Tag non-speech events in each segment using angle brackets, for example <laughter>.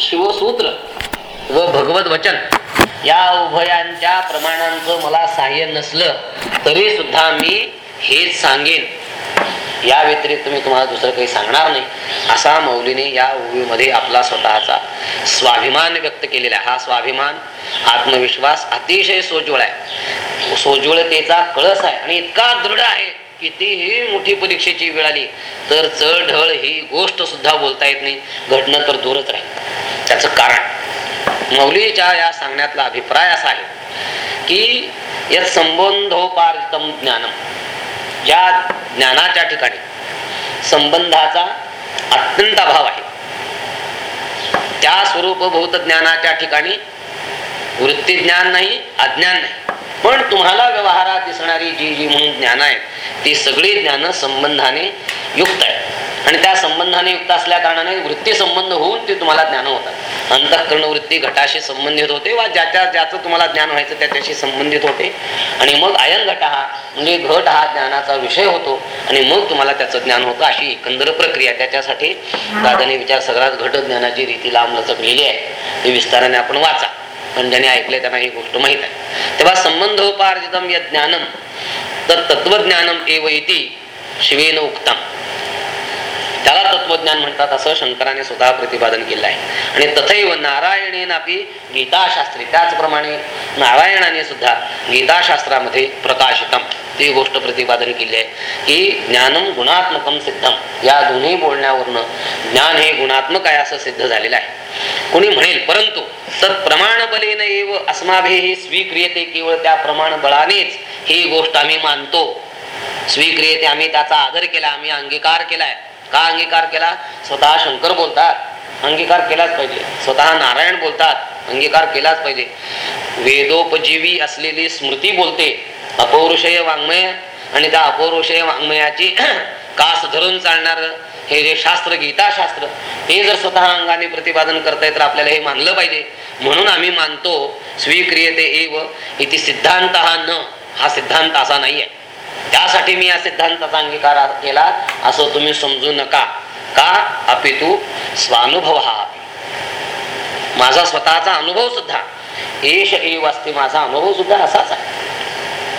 शिवसूत्र व भगवत वचन या उभयांच्या प्रमाणांचं मला सहाय्य नसलं तरी सुद्धा मी हेच सांगेन. या व्यतिरिक्त मी तुम्हाला दुसरं काही सांगणार नाही. असा मौलीने या ओवीमध्ये आपला स्वतःचा स्वाभिमान व्यक्त केलेला आहे. हा स्वाभिमान आत्मविश्वास अतिशय सोज्वळ आहे. सोज्वळतेचा कळस आहे आणि इतका दृढ आहे कितीही मोठी परीक्षेची वेळ आली तर चढ ढळ ही गोष्ट सुद्धा बोलता येत नाही. घडणं तर दूरच राहील. त्याचं कारण. मौलीच्या या सांगण्यातला अभिप्राय असा आहे की या संबंधोपार्जितम ज्ञानम. या ज्ञानाच्या ठिकाणी संबंधाचा अत्यंत अभाव आहे. त्या स्वरूपभूत ज्ञानाच्या ठिकाणी वृत्ती ज्ञान नाही अज्ञान नाही. पण तुम्हाला व्यवहारात दिसणारी जी जी म्हणून ज्ञान आहेत ती सगळी ज्ञान संबंधाने युक्त आहे आणि त्या संबंधाने युक्त असल्या कारणाने वृत्ती संबंध होऊन ते तुम्हाला ज्ञान होतात. अंतःकरण वृत्ती घटाशी संबंधित होते वा ज्याच्या ज्याचं तुम्हाला ज्ञान व्हायचं त्याच्याशी संबंधित होते. आणि मग आयन घट हा म्हणजे घट हा ज्ञानाचा विषय होतो आणि मग तुम्हाला त्याचं ज्ञान होतं अशी एकंदर प्रक्रिया. त्याच्यासाठी दादाने विचार सगळ्यात घट ज्ञानाची रीती लांब लचक लिहिली आहे. ती विस्ताराने आपण वाचा. पण ज्याने ऐकले त्यांना ही गोष्ट माहीत आहे. तेव्हा संबंधोपार्जितम या ज्ञानम तर तत्वज्ञानम एव इति शिवेन उक्तम. त्याला तत्वज्ञान म्हणतात असं शंकराने स्वतः प्रतिपादन केलं आहे. आणि तथैव नारायणेनापी गीताशास्त्री त्याचप्रमाणे नारायणाने सुद्धा गीताशास्त्रामध्ये प्रकाशितम. ती गोष्ट प्रतिपादन केली आहे की ज्ञानम गुणात्मकम सिद्धम या दोन्ही बोलण्यावरनं ज्ञान हे गुणात्मक आहे असं सिद्ध झालेलं आहे. कोणी म्हणेल परंतु तर प्रमाणबलेन एव अस्माभि स्वीक्रियते केवळ त्या प्रमाण बळानेच ही गोष्ट आम्ही मानतो. स्वीक्रियते आम्ही त्याचा आदर केला आम्ही अंगीकार केलाय. का अंगीकार केला स्वतः शंकर बोलतात. अंगीकार केलाच पाहिजे. स्वतः नारायण बोलतात. अंगीकार केलाच पाहिजे. वेदोपजीवी असलेली स्मृती बोलते. अपौरुषय वाङ्मय आणि त्या अपौरुषय वाङ्मयाची <clears throat> कास धरून चालणार हे जे शास्त्र गीताशास्त्र हे जर स्वतः अंगाने प्रतिपादन करताय तर आपल्याला हे मानलं पाहिजे. म्हणून आम्ही मानतो स्वीक्रियते एव इति सिद्धांत हा न. हा सिद्धांत असा नाही आहे त्यासाठी मी या सिद्धांताचा अंगीकार केला. असं तुम्ही समजू नका. का? अपि तू स्वानुभव. हा माझा स्वतःचा अनुभव सुद्धा. एश एव असते माझा अनुभव सुद्धा असाच आहे.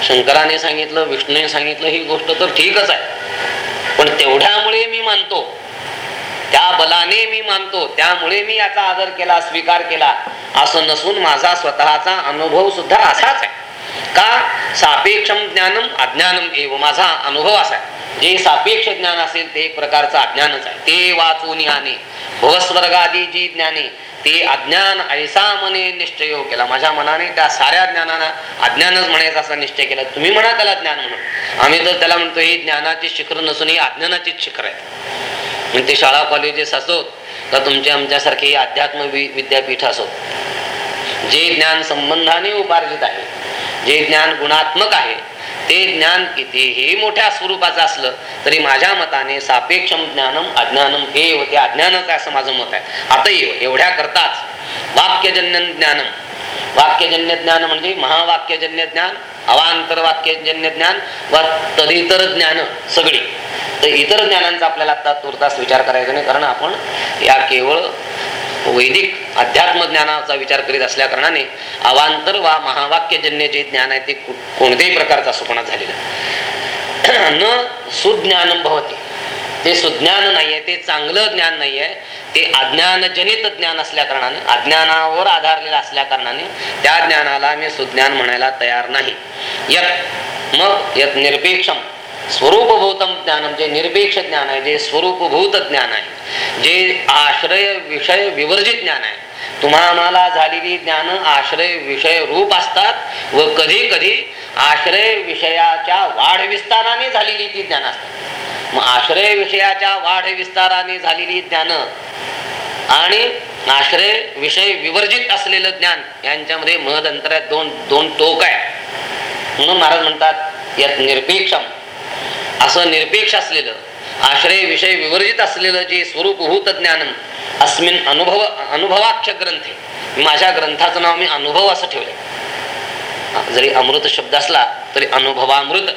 शंकराने सांगितलं विष्णूने सांगितलं ही गोष्ट तर ठीकच आहे. पण तेवढ्यामुळे मी मानतो. त्या बलाने मी मानतो. त्यामुळे मी याचा आदर केला स्वीकार केला. असं नसून माझा स्वतःचा अनुभव सुद्धा असाच आहे. का सापेक्षम ज्ञानम अज्ञानम एव? माझा अनुभव असा आहे. जे सापेक्ष ज्ञान असेल ते एक प्रकारचं अज्ञानच आहे. ते वाचून याने भवस्वर्गादी जी ज्ञाने ते अज्ञान ऐसा मने निश्चय केला. माझ्या मनाने त्या साऱ्या ज्ञानाला अज्ञानच म्हणायचा असा निश्चय केला. तुम्ही म्हणा त्याला ज्ञान म्हणून. आम्ही तर त्याला म्हणतो ही ज्ञानाची शिखर नसून ही अज्ञानाचीच शिखर आहे. म्हणजे ते शाळा कॉलेजेस असोत का तुमचे आमच्यासारखे अध्यात्म विद्यापीठ असोत जे ज्ञान संबंधाने उपार्जित आहे जे ज्ञान गुणात्मक आहे ते ज्ञान कितीही मोठ्या स्वरूपाचं असलं तरी माझ्या मताने सापेक्षम ज्ञानम अज्ञानम हे होते अज्ञानच आहे असं माझं मत आहे. आता एवढ्या करताच वाक्यजन्य ज्ञानम. वाक्यजन्य ज्ञान म्हणजे महावाक्यजन्य ज्ञान अवांतर वाक्यजन्य ज्ञान व तदितर ज्ञान सगळी. तर इतर ज्ञानांचा आपल्याला आता तुर्तास विचार करायचा नाही कारण आपण या केवळ वैदिक अध्यात्म ज्ञानाचा विचार करीत असल्या कारणाने अवांतर वा महावाक्यजन्य जे ज्ञान आहे ते कोणत्याही प्रकारचा असोपणा झालेला <clears throat> न सुज्ञानम भवते. ते सुज्ञान नाहीये ते चांगलं ज्ञान नाहीये ते अज्ञानजनित ज्ञान असल्या कारणाने अज्ञानावर आधारलेलं असल्या कारणाने त्या ज्ञानाला मी सुज्ञान म्हणायला तयार नाही. यत मग यत निरपेक्षम स्वरूपभूतम ज्ञान जे निरपेक्ष ज्ञान आहे जे स्वरूपभूत ज्ञान आहे जे आश्रय विषय विवर्जित ज्ञान आहे. तुम्हा आम्हाला झालेली ज्ञान आश्रय विषय रूप असतात व कधी कधी आश्रय विषयाच्या वाढ विस्ताराने झालेली ती ज्ञान असतात. मग आश्रय विषयाच्या वाढ विस्ताराने झालेली ज्ञान आणि आश्रय विषय विवर्जित असलेलं ज्ञान यांच्यामध्ये महद अंतरात दोन दोन टोक आहे म्हणून महाराज म्हणतात यात निरपेक्षम. असं निरपेक्ष असलेलं आश्रय विषय विवर्जित असलेलं जे स्वरूपभूत ज्ञान अस्मिन अनुभव अनुभवाख्य ग्रंथ माझ्या ग्रंथाचं नाव मी अनुभव असं ठेवलं जरी अमृत शब्द असला तरी अनुभवामृत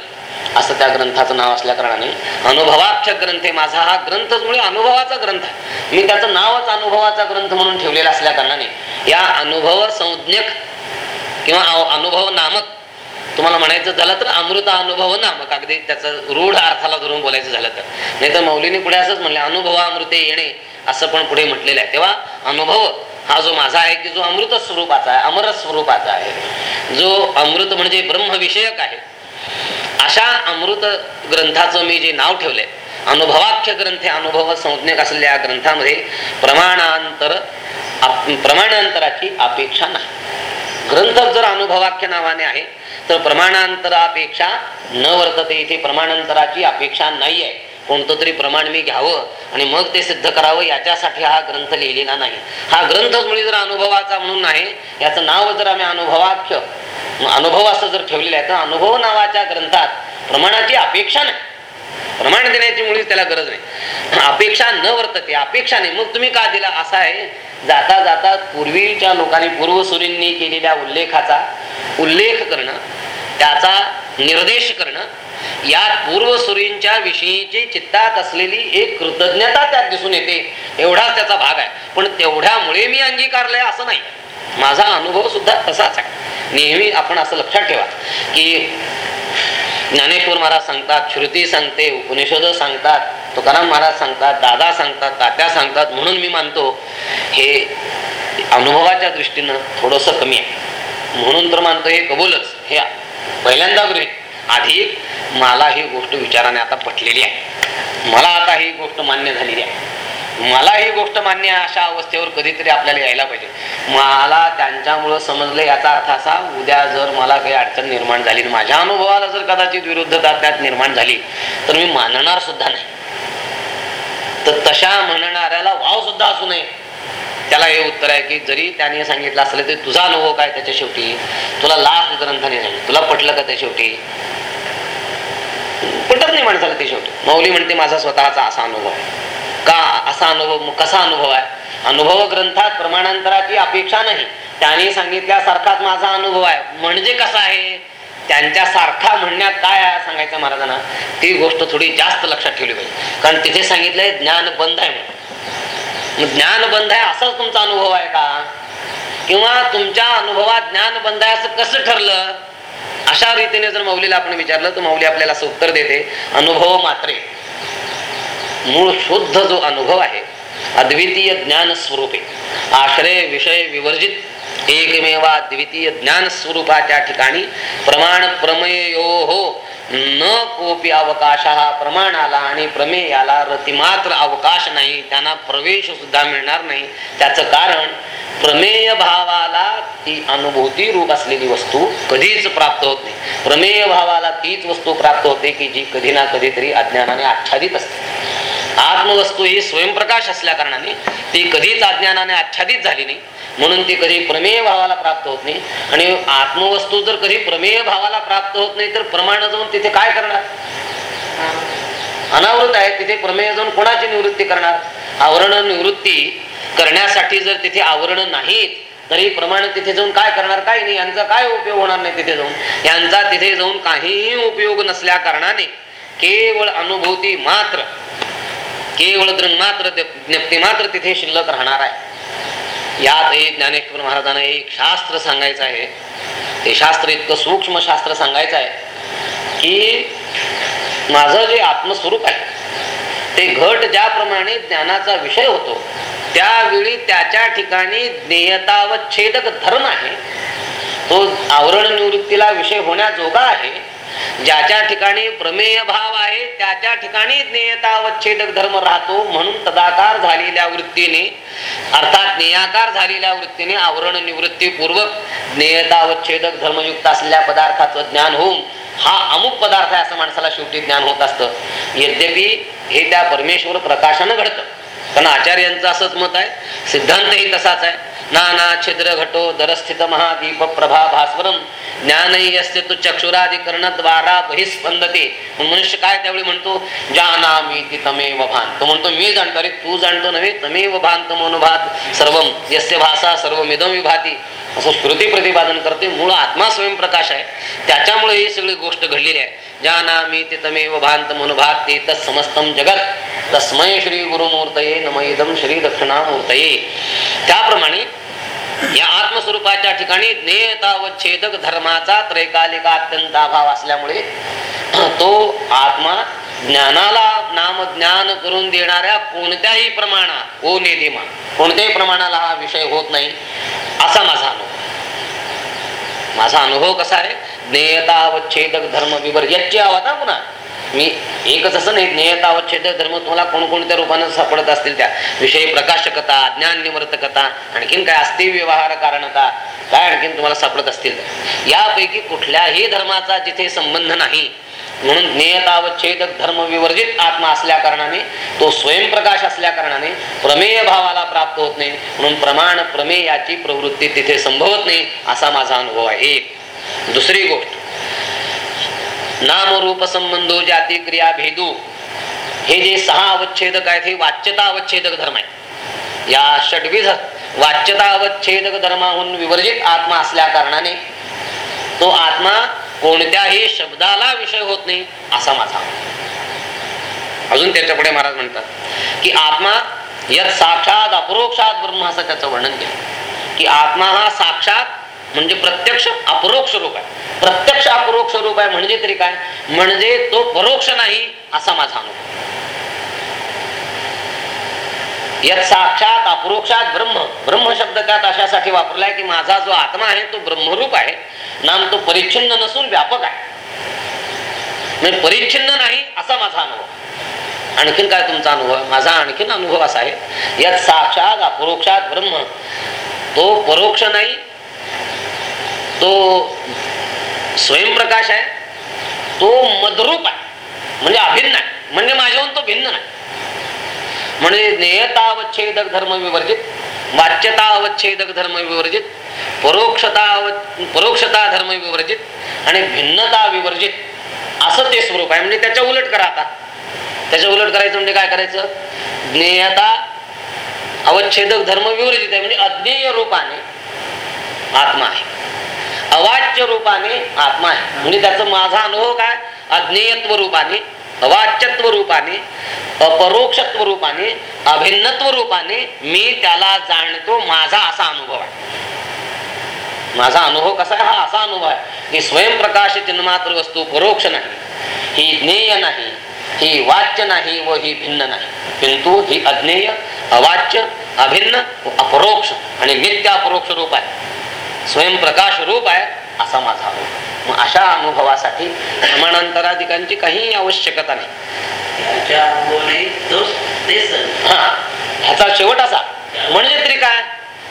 असं त्या ग्रंथाचं नाव असल्या कारणाने अनुभवाख्य ग्रंथ आहे माझा हा ग्रंथच मुळे अनुभवाचा ग्रंथ. आहे मी त्याचं नावच अनुभवाचा ग्रंथ म्हणून ठेवलेला असल्या कारणाने या अनुभव संज्ञक किंवा अनुभव नामक तुम्हाला म्हणायचं झालं तर अमृत अनुभव ना. मग अगदी त्याचं रूढ अर्थाला धरून बोलायचं झालं तर. नाही तर मौलीने पुढे असंच म्हणले अनुभव अमृते येणे असं पण पुढे म्हटलेलं आहे. तेव्हा अनुभव हा जो माझा आहे की जो अमृत स्वरूपाचा आहे अमर स्वरूपाचा आहे. जो अमृत म्हणजे ब्रह्मविषयक आहे. अशा अमृत ग्रंथाचं मी जे नाव ठेवलंय अनुभवाख्य ग्रंथे अनुभव संज्ञक असलेल्या ग्रंथामध्ये प्रमाणांतर प्रमाणांतराची अपेक्षा नाही. ग्रंथ जर अनुभवाख्य नावाने आहे तर प्रमाणांतरापेक्षा न वर्तते इथे प्रमाणांतराची अपेक्षा नाही आहे कोणतं तरी प्रमाण मी घ्यावं आणि मग ते सिद्ध करावं याच्यासाठी हा ग्रंथ लिहिलेला नाही. हा ग्रंथ मुळी जर अनुभवाचा म्हणून आहे याचं नाव जर आम्ही अनुभवाख्य अनुभव असं जर ठेवलेलं आहे तर अनुभव नावाच्या ग्रंथात प्रमाणाची अपेक्षा नाही. प्रमाण देण्याची मुळीच त्याला गरज नाही. अपेक्षा न वर्तते अपेक्षा नाही. मग तुम्ही का दिला? असा आहे जाता जाता पूर्वीच्या लोकांनी पूर्वसुरींनी केलेल्या उल्लेखाचा उल्लेख करणं त्याचा निर्देश करणं या पूर्वसुरींच्या विषयीची चित्तात असलेली एक कृतज्ञता त्यात दिसून येते. एवढाच त्याचा भाग आहे. पण तेवढ्यामुळे मी अंगीकारलंय असं नाही. माझा अनुभव सुद्धा तसाच आहे. नेहमी आपण असं लक्षात ठेवा की ज्ञानेश्वर महाराज सांगतात श्रुती सांगते उपनिषद सांगतात तुकाराम महाराज सांगतात दादा सांगतात तात्या सांगतात म्हणून मी मानतो हे अनुभवाच्या दृष्टीनं थोडस कमी आहे. म्हणून तर मानतो हे कबूलच. हे पहिल्यांदा गृहित आधी मला ही गोष्ट विचाराने आता पटलेली आहे. मला आता ही गोष्ट मान्य झालेली आहे. मला ही गोष्ट मान्य अशा अवस्थेवर कधीतरी आपल्याला यायला पाहिजे. मला त्यांच्यामुळं समजलं याचा अर्थ असा उद्या जर मला काही अडचण निर्माण झाली माझ्या अनुभवाला जर कदाचित विरुद्धता त्यात निर्माण झाली तर मी मानणार सुद्धा नाही. तर तशा म्हणणाऱ्याला वाव सुद्धा असू नये. त्याला हे उत्तर आहे की जरी त्याने सांगितलं असलं तरी तुझा अनुभव काय त्याच्या शेवटी? तुला लास्ट ग्रंथाने सांगितलं तुला पटलं का त्या शेवटी? पटत नाही माणसाला ते शेवटी. मौली म्हणते माझा स्वतःचा असा अनुभव का? कसा अनुभव कसा अनुभव आहे? अनुभव ग्रंथात प्रमाणांतराची अपेक्षा नाही. त्याने सांगितल्यासारखाच माझा अनुभव आहे. म्हणजे कसा आहे? त्यांच्या सारखा म्हणण्यात काय आहे सांगायचं महाराजांना? ती गोष्ट थोडी जास्त लक्षात ठेवली पाहिजे. कारण तिथे सांगितलंय ज्ञान बंद आहे म्हणून. ज्ञान बंद आहे असाच तुमचा अनुभव आहे का? किंवा तुमच्या अनुभवात ज्ञान बंद आहे असं कसं ठरलं? अशा रीतीने जर मौलीला आपण विचारलं तर मौली आपल्याला असं उत्तर देते. अनुभव मात्रे. मूळ शुद्ध जो अनुभव आहे अद्वितीय ज्ञान स्वरूपे आश्रय विषय विवर्जित एकमेवा द्वितीय ज्ञान स्वरूपाच्या ठिकाणी प्रमाण प्रमेयो हो न कोपी अवकाश हा प्रमाणाला आणि प्रमेयाला रतिमात्र अवकाश नाही त्यांना प्रवेश सुद्धा मिळणार नाही. त्याचं कारण प्रमेय भावाला ती अनुभूती रूप असलेली वस्तू कधीच प्राप्त होत नाही. प्रमेय भावाला तीच वस्तू प्राप्त होते की जी कधी ना कधीतरी अज्ञानाने आच्छादित असते. आत्मवस्तू ही स्वयंप्रकाश असल्या कारणाने ती कधीच अज्ञानाने आच्छादित झाली नाही. म्हणून ती कधी प्रमेय भावाला प्राप्त होत नाही. आणि आत्मवस्तू जर कधी प्रमेय भावाला प्राप्त होत नाही तर प्रमाण जाऊन तिथे काय करणार? अनावृत आहे. तिथे प्रमेय जाऊन कोणाची निवृत्ती करणार? आवरण निवृत्ती करण्यासाठी जर तिथे आवरण नाहीत तरी प्रमाण तिथे जाऊन काय करणार? काय नाही. यांचा काय उपयोग होणार नाही तिथे जाऊन? यांचा तिथे जाऊन काहीही उपयोग नसल्या कारणाने केवळ अनुभूती मात्र केवळ मात्र ज्ञप्ती मात्र तिथे शिल्लक राहणार आहे. यात एक ज्ञानेश्वर महाराजांना एक शास्त्र सांगायचं आहे. ते शास्त्र इतकं सूक्ष्म शास्त्र सांगायचं आहे की माझं जे आत्मस्वरूप आहे ते घट ज्याप्रमाणे ज्ञानाचा विषय होतो त्यावेळी त्याच्या ठिकाणी ज्ञेयतावच्छेदक धर्म आहे. तो आवरण निवृत्तीला विषय होण्याजोगा आहे. ज्याच्या ठिकाणी प्रमेय भाव आहे त्याच्या ठिकाणी ज्ञेयतावच्छेदक धर्म राहतो म्हणून तदाकार झालेल्या वृत्तीने अर्थात ज्ञेयाकार झालेल्या वृत्तीने आवरण निवृत्तीपूर्वक ज्ञेयता ज्ञेयतावच्छेदक धर्मयुक्त असलेल्या पदार्थाचं ज्ञान होऊन हा अमुक पदार्थ आहे असं माणसाला शेवटी ज्ञान होत असतं. यद्यपि हे त्या परमेश्वर प्रकाशानं घडतं. पण आचार्यांचं असंच मत आहे. सिद्धांतही तसाच आहे. नाना छिद्र घटो दरस्थित महादीप प्रभा भास्वरम. ज्ञानही असते तो चक्षुराधिकरण द्वारा बहिस्पंदते. मनुष्य काय त्यावेळी म्हणतो? जाना मी ती तमेव भान तो म्हणतो मी जाणतो. अरे तू जाणतो नव्हे तमेव भान तमोनुभात सर्व यस्य भाषा सर्व मिदम विभाती. हो, असं श्रुती प्रतिपादन करते. मूळ आत्मा स्वयंप्रकाश आहे. त्याच्यामुळे ही सगळी गोष्ट घडलेली आहे. जानामी ते तमेव भांत मनुभाग ते तत्समस्तम जगत. तस्मय श्री गुरुमूर्तये नमयदम श्री दक्षिणामूर्तये. त्याप्रमाणे या आत्मस्वरूपाच्या ठिकाणी ज्ञेयता व छेदक धर्माचा त्रैकालिका अत्यंत अभाव असल्यामुळे तो आत्मा ज्ञानाला नाम ज्ञान करून देणाऱ्या कोणत्याही प्रमाणात हो ओ नेदिमा कोणत्याही प्रमाणाला हा विषय होत नाही असा माझा अनुभव. माझा अनुभव कसा आहे? ज्ञेयतावच्छेदक धर्म विवर याची आवाज ना पुन्हा. मी एकच असं नाही ज्ञेयतावच्छेदक धर्म तुम्हाला कोणकोणत्या रूपाने सापडत असतील त्या. विषयी प्रकाशकता ज्ञान निवर्तकता आणखीन काय असते व्यवहार कारणता काय आणखीन तुम्हाला सापडत असतील यापैकी कुठल्याही धर्माचा जिथे संबंध नाही म्हणून नियतावच्छेदक धर्म विवर्जित आत्मा असल्या कारणाने तो स्वयंप्रकाश असल्या कारणाने प्रमेय भावाला प्राप्त होत नाही. म्हणून प्रमाण प्रमेयाची प्रवृत्ती तिथे संभवत नाही असा माझा अनुभव आहे. दुसरी गोष्ट. नाम रूप संबंधो जाती क्रिया भेदू. हे जे सहा अवच्छेदक आहेत हे वाच्यता अवच्छेदक धर्म आहे या षडविध वाच्यता अवच्छेदक धर्माहून विवर्जित आत्मा असल्या कारणाने तो आत्मा कोणत्याही शब्दाला विषय होत नाही असा माझा अजून त्याच्या पुढे महाराज म्हणतात की आत्मा यात साक्षात अपरोक्षात ब्रह्म असं त्याचं वर्णन केलं. की आत्मा हा साक्षात म्हणजे प्रत्यक्ष अपरोक्ष रूप आहे. प्रत्यक्ष अपरोक्ष रूप आहे म्हणजे तरी काय? म्हणजे तो परोक्ष नाही असा माझा अनुभव. यात साक्षात अपरोक्षात ब्रह्म. ब्रह्म शब्द त्यात अशासाठी वापरलाय की माझा जो आत्मा आहे तो ब्रह्मरूप आहे. नाम तो परिच्छिन्न नसून व्यापक आहे. म्हणजे परिच्छिन्न नाही असा माझा अनुभव. आणखीन काय तुमचा अनुभव? माझा आणखीन अनुभव असा आहे यात साक्षात अपरोक्षात ब्रह्म. तो परोक्ष नाही तो स्वयंप्रकाश आहे तो मदरूप आहे. म्हणजे अभिन्न आहे. म्हणजे माझ्याहून तो भिन्न नाही. म्हणजे ज्ञेयतावच्छेदक धर्म विवर्जित वाच्यता अवच्छेदक धर्म विवर्जित परोक्षता परोक्षता धर्म विवर्जित आणि भिन्नता विवर्जित असं ते स्वरूप आहे. म्हणजे त्याच्या उलट करा आता. त्याच्या उलट करायचं म्हणजे काय करायचं? ज्ञेयता अवच्छेदक धर्म विवर्जित आहे. म्हणजे अज्ञेय रूपाने आत्मा आहे. अवाच्य रूपाने आत्मा आहे. म्हणजे त्याचा माझा अनुभव काय? अज्ञेयत्व रूपाने अवाच्यत्व रूपाने अपरोक्षत्व रूपाने अभिन्नत्व रूपाने मी त्याला जाणतो माझा असा अनुभव आहे. माझा अनुभव कसा आहे? हा असा अनुभव आहे की स्वयंप्रकाश चिन्मात्र वस्तू परोक्ष नाही. ही ज्ञेय नाही ही वाच्य नाही व ही भिन्न नाही. किंतु ही अज्ञेय अवाच्य अभिन्न अपरोक्ष आणि नित्य अपरोक्ष रूप आहे. स्वयंप्रकाश रूप आहे असा माझा अनुभव. मग अशा अनुभवासाठी प्रमाणांतराधिकांची काही आवश्यकता नाही. हा ह्याचा शेवट असा. म्हणजे तरी काय?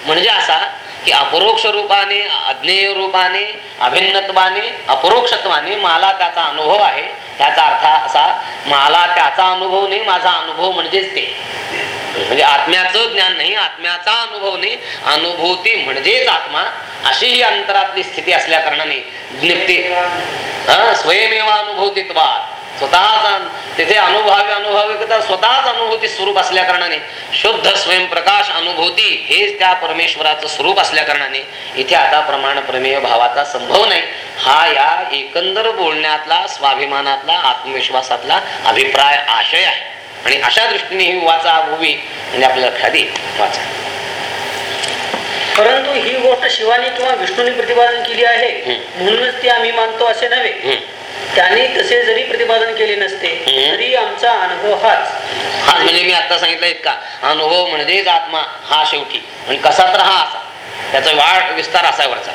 म्हणजे असा की अपरोक्ष रूपाने अज्ञेय रूपाने अभिन्नत्वाने अपरोक्षत्वाने मला त्याचा अनुभव आहे. त्याचा अर्थ असा मला त्याचा अनुभव नाही माझा अनुभव म्हणजेच ते. म्हणजे आत्म्याचं ज्ञान नाही आत्म्याचा अनुभव नाही अनुभूती म्हणजेच आत्मा अशी ही अंतरातली स्थिती असल्या कारणाने निपते हा स्वयमेवा अनुभूतीत्वा स्वतःचा तिथे अनुभवावे अनुभव स्वतःच अनुभूती स्वरूप असल्या कारणाने शुद्ध स्वयंप्रकाश अनुभूती हेच त्या परमेश्वराचं स्वरूप असल्या कारणाने इथे आता प्रमाण प्रमेय भावाचा संभव नाही. हा या एकंदर बोलण्यातला स्वाभिमानातला आत्मविश्वासातला अभिप्राय आशय आहे. आणि अशा दृष्टीने ही वाचा भूवी म्हणजे आपल्या लक्षात येईल. वाचा. परंतु ही गोष्ट शिवानी किंवा विष्णूने प्रतिपादन केली आहे. म्हणूनच ती आम्ही मानतो असे नव्हे. त्यांनी तसे जरी प्रतिपादन केले नसते तरी आमचा अनुभव हाच. हा म्हणजे मी आता सांगितलं इतका. अनुभव म्हणजेच आत्मा हा शेवटी. आणि कसा तर हा असा. त्याचा वाढ विस्तार असा वरचा.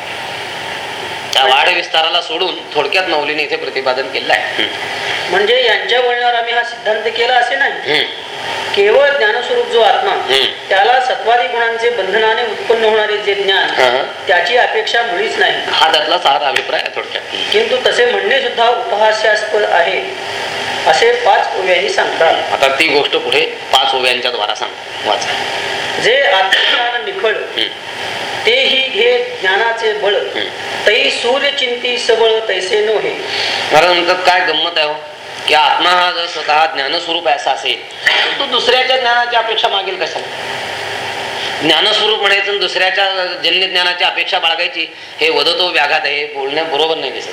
त्या वाढ विस्ताराला सोडून थोडक्यात नवलीने इथे प्रतिपादन केलं आहे. म्हणजे यांच्या बोलण्यावर आम्ही हा सिद्धांत केला असे नाही. केवळ ज्ञानस्वरूप जो आत्मा त्याला सत्वादी गुणांचे बंधनाने उत्पन्न होणारे जे ज्ञान त्याची अपेक्षा मुळीच नाही. हा त्यातला सारा अभिप्राय थोडक्यात. किंतु तसे म्हणणे सुद्धा उपहास्यास्पद आहे. असे पाच ओव्यांनी सांगतात. आता ती गोष्ट पुढे पाच ओव्यांच्या द्वारा सांग वाचा. जे आत्मज्ञान निखळ तेही घे ज्ञानाचे बळ. तै सूर्य चिंती सबळ तैसे महाराज म्हणतात काय गंमत आहे हो? की आत्मा हा जर स्वतः ज्ञानस्वरूप असा असेल तर तो दुसऱ्याच्या ज्ञानाची अपेक्षा मागेल कशाला? ज्ञानस्वरूप म्हणायचं दुसऱ्याच्या जन्य ज्ञानाची अपेक्षा बाळगायची हे वदतो व्याघात आहे बोलण्या बरोबर नाही दिसत.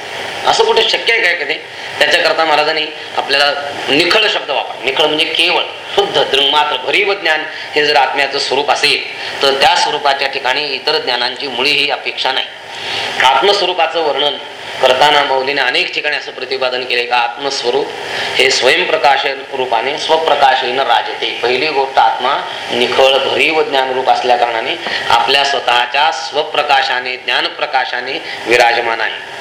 असं कुठे शक्य आहे काय कधी? त्याच्याकरता महाराजांनी आपल्याला निखळ शब्द वापर निखळ म्हणजे केवळ शुद्ध दृंगमात्र भरीव ज्ञान हे जर आत्म्याचं स्वरूप असेल तर त्या स्वरूपाच्या ठिकाणी इतर ज्ञानांची मुळी ही अपेक्षा नाही. आत्मस्वरूपाचं वर्णन करताना मौलीने अनेक ठिकाणी असं प्रतिपादन केले का आत्मस्वरूप हे स्वयंप्रकाश रूपाने स्वप्रकाशेन राजते. पहिली गोष्ट आत्मा निखळ भरीव ज्ञान रूप असल्या कारणाने आपल्या स्वतःच्या स्वप्रकाशाने ज्ञानप्रकाशाने विराजमान आहे.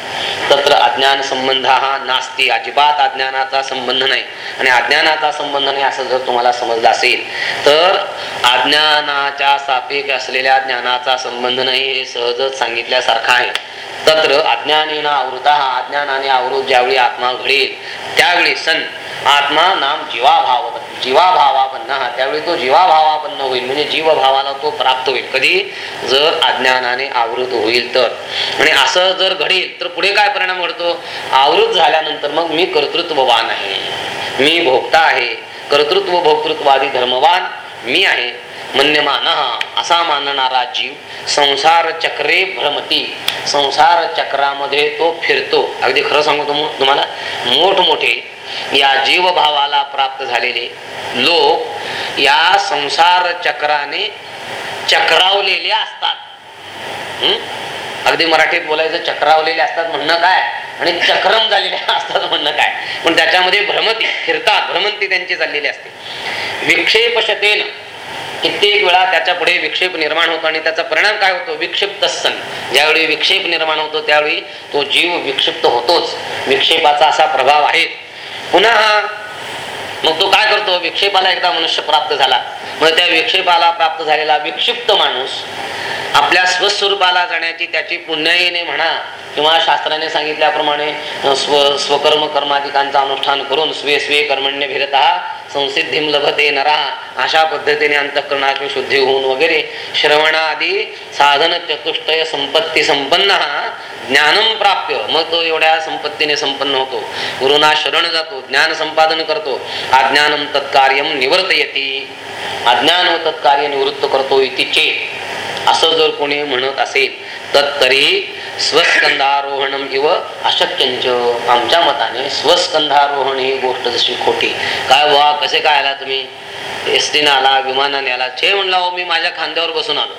तत्र अज्ञान संबंध हा नास्ती अजिबात अज्ञानाचा संबंध नाही. आणि अज्ञानाचा संबंध नाही असं जर तुम्हाला समजलं असेल तर अज्ञानाच्या सापेक्ष असलेल्या ज्ञानाचा संबंध नाही हे सहजच सांगितल्यासारखं आहे. तत्र अज्ञानेना आवृता हा अज्ञानाने आवृत ज्यावेळी आत्मा घडेल त्यावेळी सन आत्मा नाम जीवाभाव जीवाभावापन्न हा त्यावेळी तो जीवाभावापन्न होईल म्हणजे जीवभावाला तो प्राप्त होईल. कधी? जर अज्ञानाने आवृत होईल तर. आणि असं जर घडेल तर पुढे काय परिणाम घडतो? आवृत झाल्यानंतर मग मी कर्तृत्ववान आहे. मी भोगता आहे. कर्तृत्व भोक्तृत्वादी धर्मवान मी आहे. मन्यमान असा मानणारा जीव संसार चक्रे भ्रमती। संसार चक्रामध्ये तो फिरतो. अगदी खरं सांगू तुम तुम्हाला मोठमोठे या जीवभावाला प्राप्त झालेले लोक या संसार चक्राने चक्रावलेले असतात. अगदी मराठीत बोलायचं चक्रावलेले असतात म्हणणं काय? आणि चक्रम झालेले <laughs> असतात म्हणणं काय? पण त्याच्यामध्ये भ्रमती फिरतात भ्रमंती त्यांची चाललेली असते. विक्षेपशतेन कित्येक वेळा त्याच्या पुढे विक्षेप निर्माण होतो आणि त्याचा परिणाम काय होतो? विक्षिप्त सण ज्यावेळी विक्षेप निर्माण होतो त्यावेळी तो जीव विक्षिप्त होतोच. विक्षेपाचा असा प्रभाव आहे. पुन्हा मग तो काय करतो? विक्षेपाला एकदा मनुष्य प्राप्त झाला. मग त्या विक्षेपाला प्राप्त झालेला विक्षिप्त माणूस आपल्या स्वस्वरूपाला जाण्याची त्याची पुण्याईने म्हणा किंवा शास्त्राने सांगितल्याप्रमाणे स्व स्वकर्म कर्माधिकांचा अनुष्ठान करून स्वे स्वे कर्मण्य भिरता संसिद्धीम लभते नरा अशा पद्धतीने अंतःकरणाची शुद्धी होऊन वगैरे श्रवणादी साधन चतुष्टय संपत्ती संपन्न हा ज्ञानम प्राप्य. मग तो एवढ्या संपत्तीने संपन्न होतो. गुरुना शरण जातो ज्ञान संपादन करतो. अज्ञानम तत्कार्यम निवर्तयती. अज्ञान व तत्कार्य निवृत्त करतो इति चेत. असं जर कोणी म्हणत असेल तर तरी स्वस्कंधारोहणम इव अशक्यंच आमच्या मताने स्वस्कंधारोहण ही गोष्ट जशी खोटी. काय वा कसे काय आला तुम्ही? एस टीनं आला विमानाने आला. छे म्हणला हो मी माझ्या खांद्यावर बसून आलो.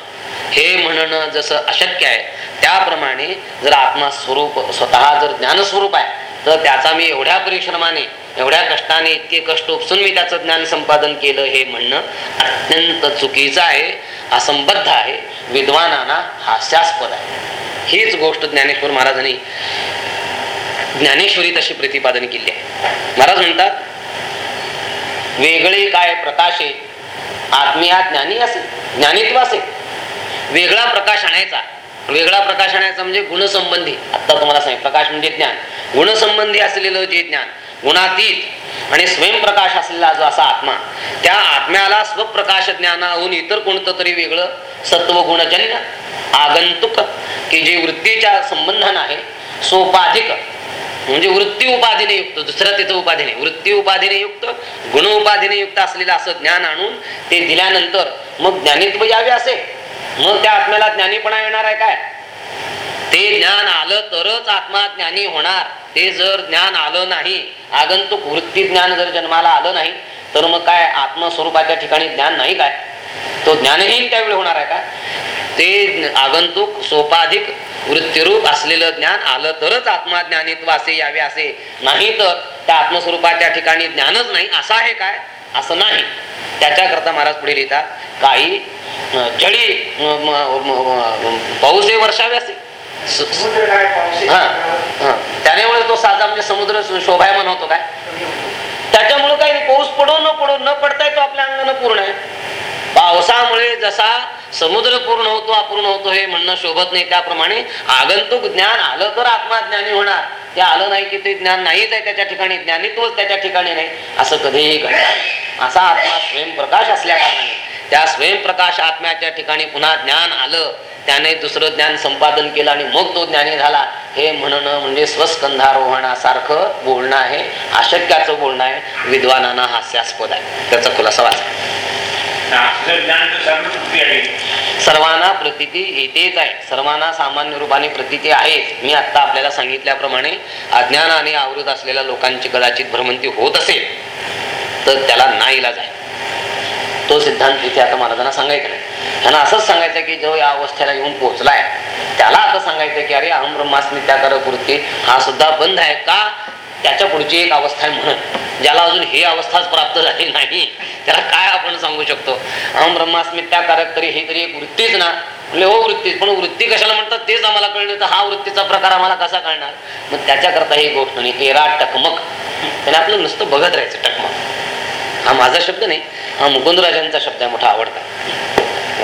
हे म्हणणं जसं अशक्य आहे त्याप्रमाणे जर आत्मा स्वरूप स्वतः जर ज्ञानस्वरूप आहे तर त्याचा मी एवढ्या परिश्रमाने एवढ्या कष्टाने इतके कष्ट उपसून मी त्याचं ज्ञान संपादन केलं हे म्हणणं अत्यंत चुकीचं आहे. असंबद्ध आहे विद्वानांना हास्यास्पद आहे. हीच गोष्ट ज्ञानेश्वर महाराजांनी ज्ञानेश्वरी तशी प्रतिपादन केली आहे. महाराज म्हणतात वेगळे काय प्रकाशे आत्मीया ज्ञानी असे ज्ञानित्व असे वेगळा प्रकाश आणायचा वेगळा प्रकाश आणायचा म्हणजे गुणसंबंधी. आता तुम्हाला सांग प्रकाश म्हणजे ज्ञान. गुणसंबंधी असलेलं जे ज्ञान गुणातीत आणि स्वयंप्रकाश असलेला जो असा आत्मा त्या आत्म्याला स्वप्रकाश ज्ञानाहून इतर कोणतं तरी वेगळं सत्व गुणजन्य आगंतुक की जे वृत्तीच्या संबंधन आहे सोपाधिक. म्हणजे वृत्ती उपाधीने युक्त दुसरं तिथं उपाधीने वृत्ती उपाधीने युक्त गुण उपाधीने युक्त असलेलं असं ज्ञान आणून ते दिल्यानंतर मग ज्ञानित्व यावे असे. मग त्या आत्म्याला ज्ञानीपणा येणार आहे काय? ते ज्ञान आलं तरच आत्मा ज्ञानी होणार. ते जर ज्ञान आलं नाही आगंतुक वृत्ती ज्ञान जर जन्माला आलं नाही तर मग काय आत्मस्वरूपाच्या ठिकाणी ज्ञान नाही काय? तो ज्ञानहीन त्यावेळी होणार आहे का? ते आगंतुक सोपाधिक वृत्तीरूप असलेलं ज्ञान आलं तरच आत्मा ज्ञानित्व असे यावे असे. नाही तर त्या आत्मस्वरूपाच्या ठिकाणी ज्ञानच नाही असं आहे काय? असं नाही. त्याच्याकरता महाराज पुढे लिहितात काही जळी पाऊस हे वर्षावे असे. त्यामुळे तो साधा म्हणजे समुद्र शोभायमान होतो काय? त्याच्यामुळे काही पाऊस पडो न पडो न पडताय तो आपल्या अंगानं पूर्ण आहे. पावसामुळे जसा समुद्र पूर्ण होतो अपूर्ण होतो हे म्हणणं शोभत नाही. त्याप्रमाणे आगंतुक ज्ञान आलं तर आत्मा ज्ञानी होणार. ते आलं नाही की ते ज्ञान नाहीच आहे त्याच्या ठिकाणी. ज्ञानित्वच त्याच्या ठिकाणी नाही. असं कधीही घडणार असा आत्मा स्वयंप्रकाश असल्या कारणाने. त्या स्वयंप्रकाश आत्म्याच्या ठिकाणी पुन्हा ज्ञान आलं त्याने दुसरं ज्ञान संपादन केलं आणि मग तो ज्ञानी झाला हे म्हणणं म्हणजे स्वस्कंधारोहणासारखं बोलणं आहे अशक्याचं बोलणं आहे विद्वानांना हास्यास्पद आहे. त्याचा खुलासा वाचा. सर्वांना प्रतीती येतेच आहे. सर्वांना सामान्य रूपाने प्रतीती आहे. मी आता आपल्याला सांगितल्याप्रमाणे अज्ञानाने आवृत असलेल्या लोकांची कदाचित भ्रमंती होत असेल तर त्याला ना इलाज आहे. तो सिद्धांत तिथे आता महाराजांना सांगायचा नाही त्यांना असंच सांगायचं की जो या अवस्थेला येऊन पोहोचलाय त्याला असं सांगायचं की अरे अहम ब्रह्मास्मी त्याकारक वृत्ती हा सुद्धा बंद आहे का? त्याच्या पुढची एक अवस्था आहे म्हणून. ज्याला अजून ही अवस्थाच प्राप्त झाली नाही त्याला काय आपण सांगू शकतो? अहम ब्रह्मास्मी त्याकारक तरी हे तरी एक वृत्तीच ना. म्हणजे हो वृत्ती पण वृत्ती कशाला म्हणतात? तेच आम्हाला कळलं तर हा वृत्तीचा प्रकार आम्हाला कसा कळणार? मग त्याच्याकरता ही गोष्ट नाही एरा टकमक. त्याने आपलं नुसतं बघत राहायचं टकमक. हा माझा शब्द नाही हा मुकुंदराजांचा शब्द आहे मोठा आवडता.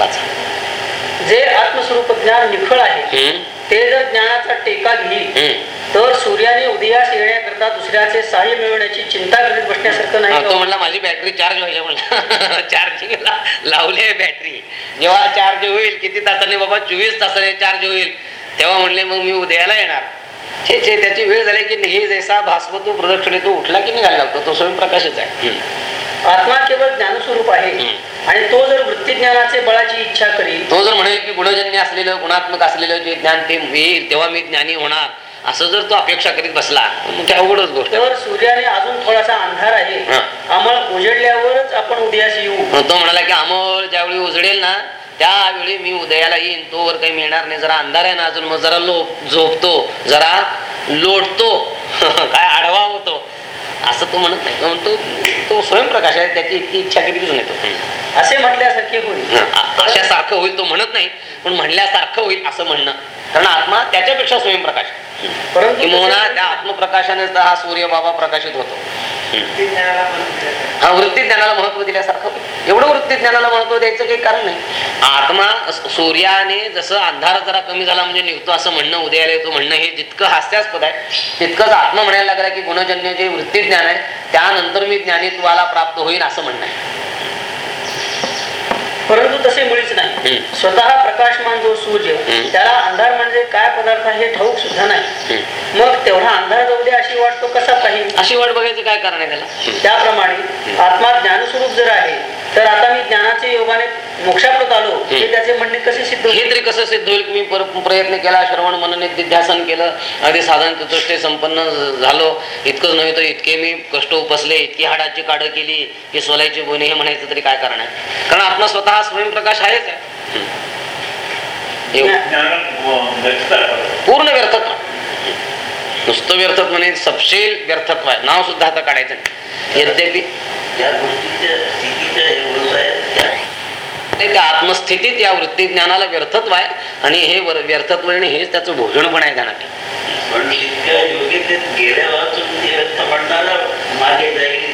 वाचा जे आत्मस्वरूप ज्ञान निखळ आहे ते जर ज्ञानाचा टेका घेईल. तर सूर्याने उदयास येण्याकरता दुसऱ्याचे सहाय्य मिळवण्याची चिंता करीत बसण्यासारखं नाही तो? म्हणला माझी बॅटरी चार्ज व्हायच्या म्हणला. चार्जिंगला लावली आहे बॅटरी जेव्हा चार्ज होईल किती तासाने बाबा? चोवीस तासाने चार्ज होईल. तेव्हा म्हणले मग मी उद्याला येणार. त्याची वेळ झाली की हे जैसा भास्व तो प्रदक्षिणे तो उठला की निघायला लागतो. तो स्वयंप्रकाशच आहे. आत्मा केवळ ज्ञानस्वरूप आहे. हम्म. आणि तो जर वृत्ती ज्ञानाचे बळाची इच्छा करील तो जर म्हणेल की गुणजन्य असलेलं गुणात्मक असलेलं जे ज्ञान ते येईल तेव्हा मी ज्ञानी होणार. असं जर तो अपेक्षा करीत बसला ते अवघडच गोष्ट आहे. तर सूर्याने अजून थोडासा अंधार आहे. आम्हाला उजडल्यावरच आपण उदयास येऊ. तो म्हणाला की अमोल ज्यावेळी उजडेल ना त्यावेळी मी उदयाला येईन. तोवर काही मिळणार नाही. जरा अंधार आहे ना अजून मग जरा लोप झोपतो जरा लोटतो. <laughs> काय आडवा होतो. असं तो म्हणत नाही. तो म्हणतो तो स्वयंप्रकाश आहे त्याची इतकी इच्छा कधीच नाही तो असे म्हटल्यासारखे होईल. अशासारखं होईल तो म्हणत नाही पण म्हणल्यासारखं होईल असं म्हणणं. कारण आत्मा त्याच्यापेक्षा स्वयंप्रकाश किंवा त्या आत्मप्रकाशाने हा सूर्य बाबा प्रकाशित होतो. हा वृत्ती ज्ञानाला महत्त्व दिल्यासारखं. एवढं वृत्ती ज्ञानाला महत्त्व द्यायचं काही कारण नाही. आत्मा सूर्याने जसं अंधार जरा कमी झाला म्हणजे निघतो असं म्हणणं उदयाला येतो म्हणणं हे जितकं हास्यास्पद आहे तितकंच आत्मा म्हणायला लागला की गुणजन्य जे वृत्ती ज्ञान आहे त्यानंतर मी ज्ञानीत्वाला प्राप्त होईल असं म्हणणं आहे. तसे मुळीच नाही. स्वतः प्रकाशमान जो सूर्य. त्याला अंधार म्हणजे काय पदार्थ हे ठाऊक सुद्धा नाही. मग तेवढा अंधार जाऊ दे अशी वाट तो कसा पाहिजे अशी वाट बघायचं काय कारण आहे त्याला त्याप्रमाणे आत्मा ज्ञानस्वरूप जर आहे तर आता मी ज्ञानाचे योगाने मोक्षाप्रत आलो. हे त्याचे म्हणणे कसे सिद्ध हे तरी कसं सिद्ध होईल? मी पर- प्रयत्न केला श्रवण मनने दिध्यासन केलं अगदी साधन चतुष्टय संपन्न झालो. इतकंच नव्हे तर इतके मी कष्ट उपसले इतकी हाडाची काढ केली की सोलायची बोनी हे म्हणायचं तरी काय कारण आहे? कारण आत्मा स्वतः हा स्वयंप्रकाश आहेच. पूर्ण व्यर्थत्व. नुसतं व्यर्थत्व म्हणजे सपशेल व्यर्थत्व आहे. नाव सुद्धा आता काढायचं यद्यपि ते त्या आत्मस्थितीत या वृत्ती ज्ञानाला व्यर्थत्व आहे आणि हे व्यर्थत्व आणि हेच त्याचं भोजन पण आहे ध्यानात पण इतक्या योग्यतेत गेल्यावर तुम्ही व्यक्त म्हणणारा मागे जाईल.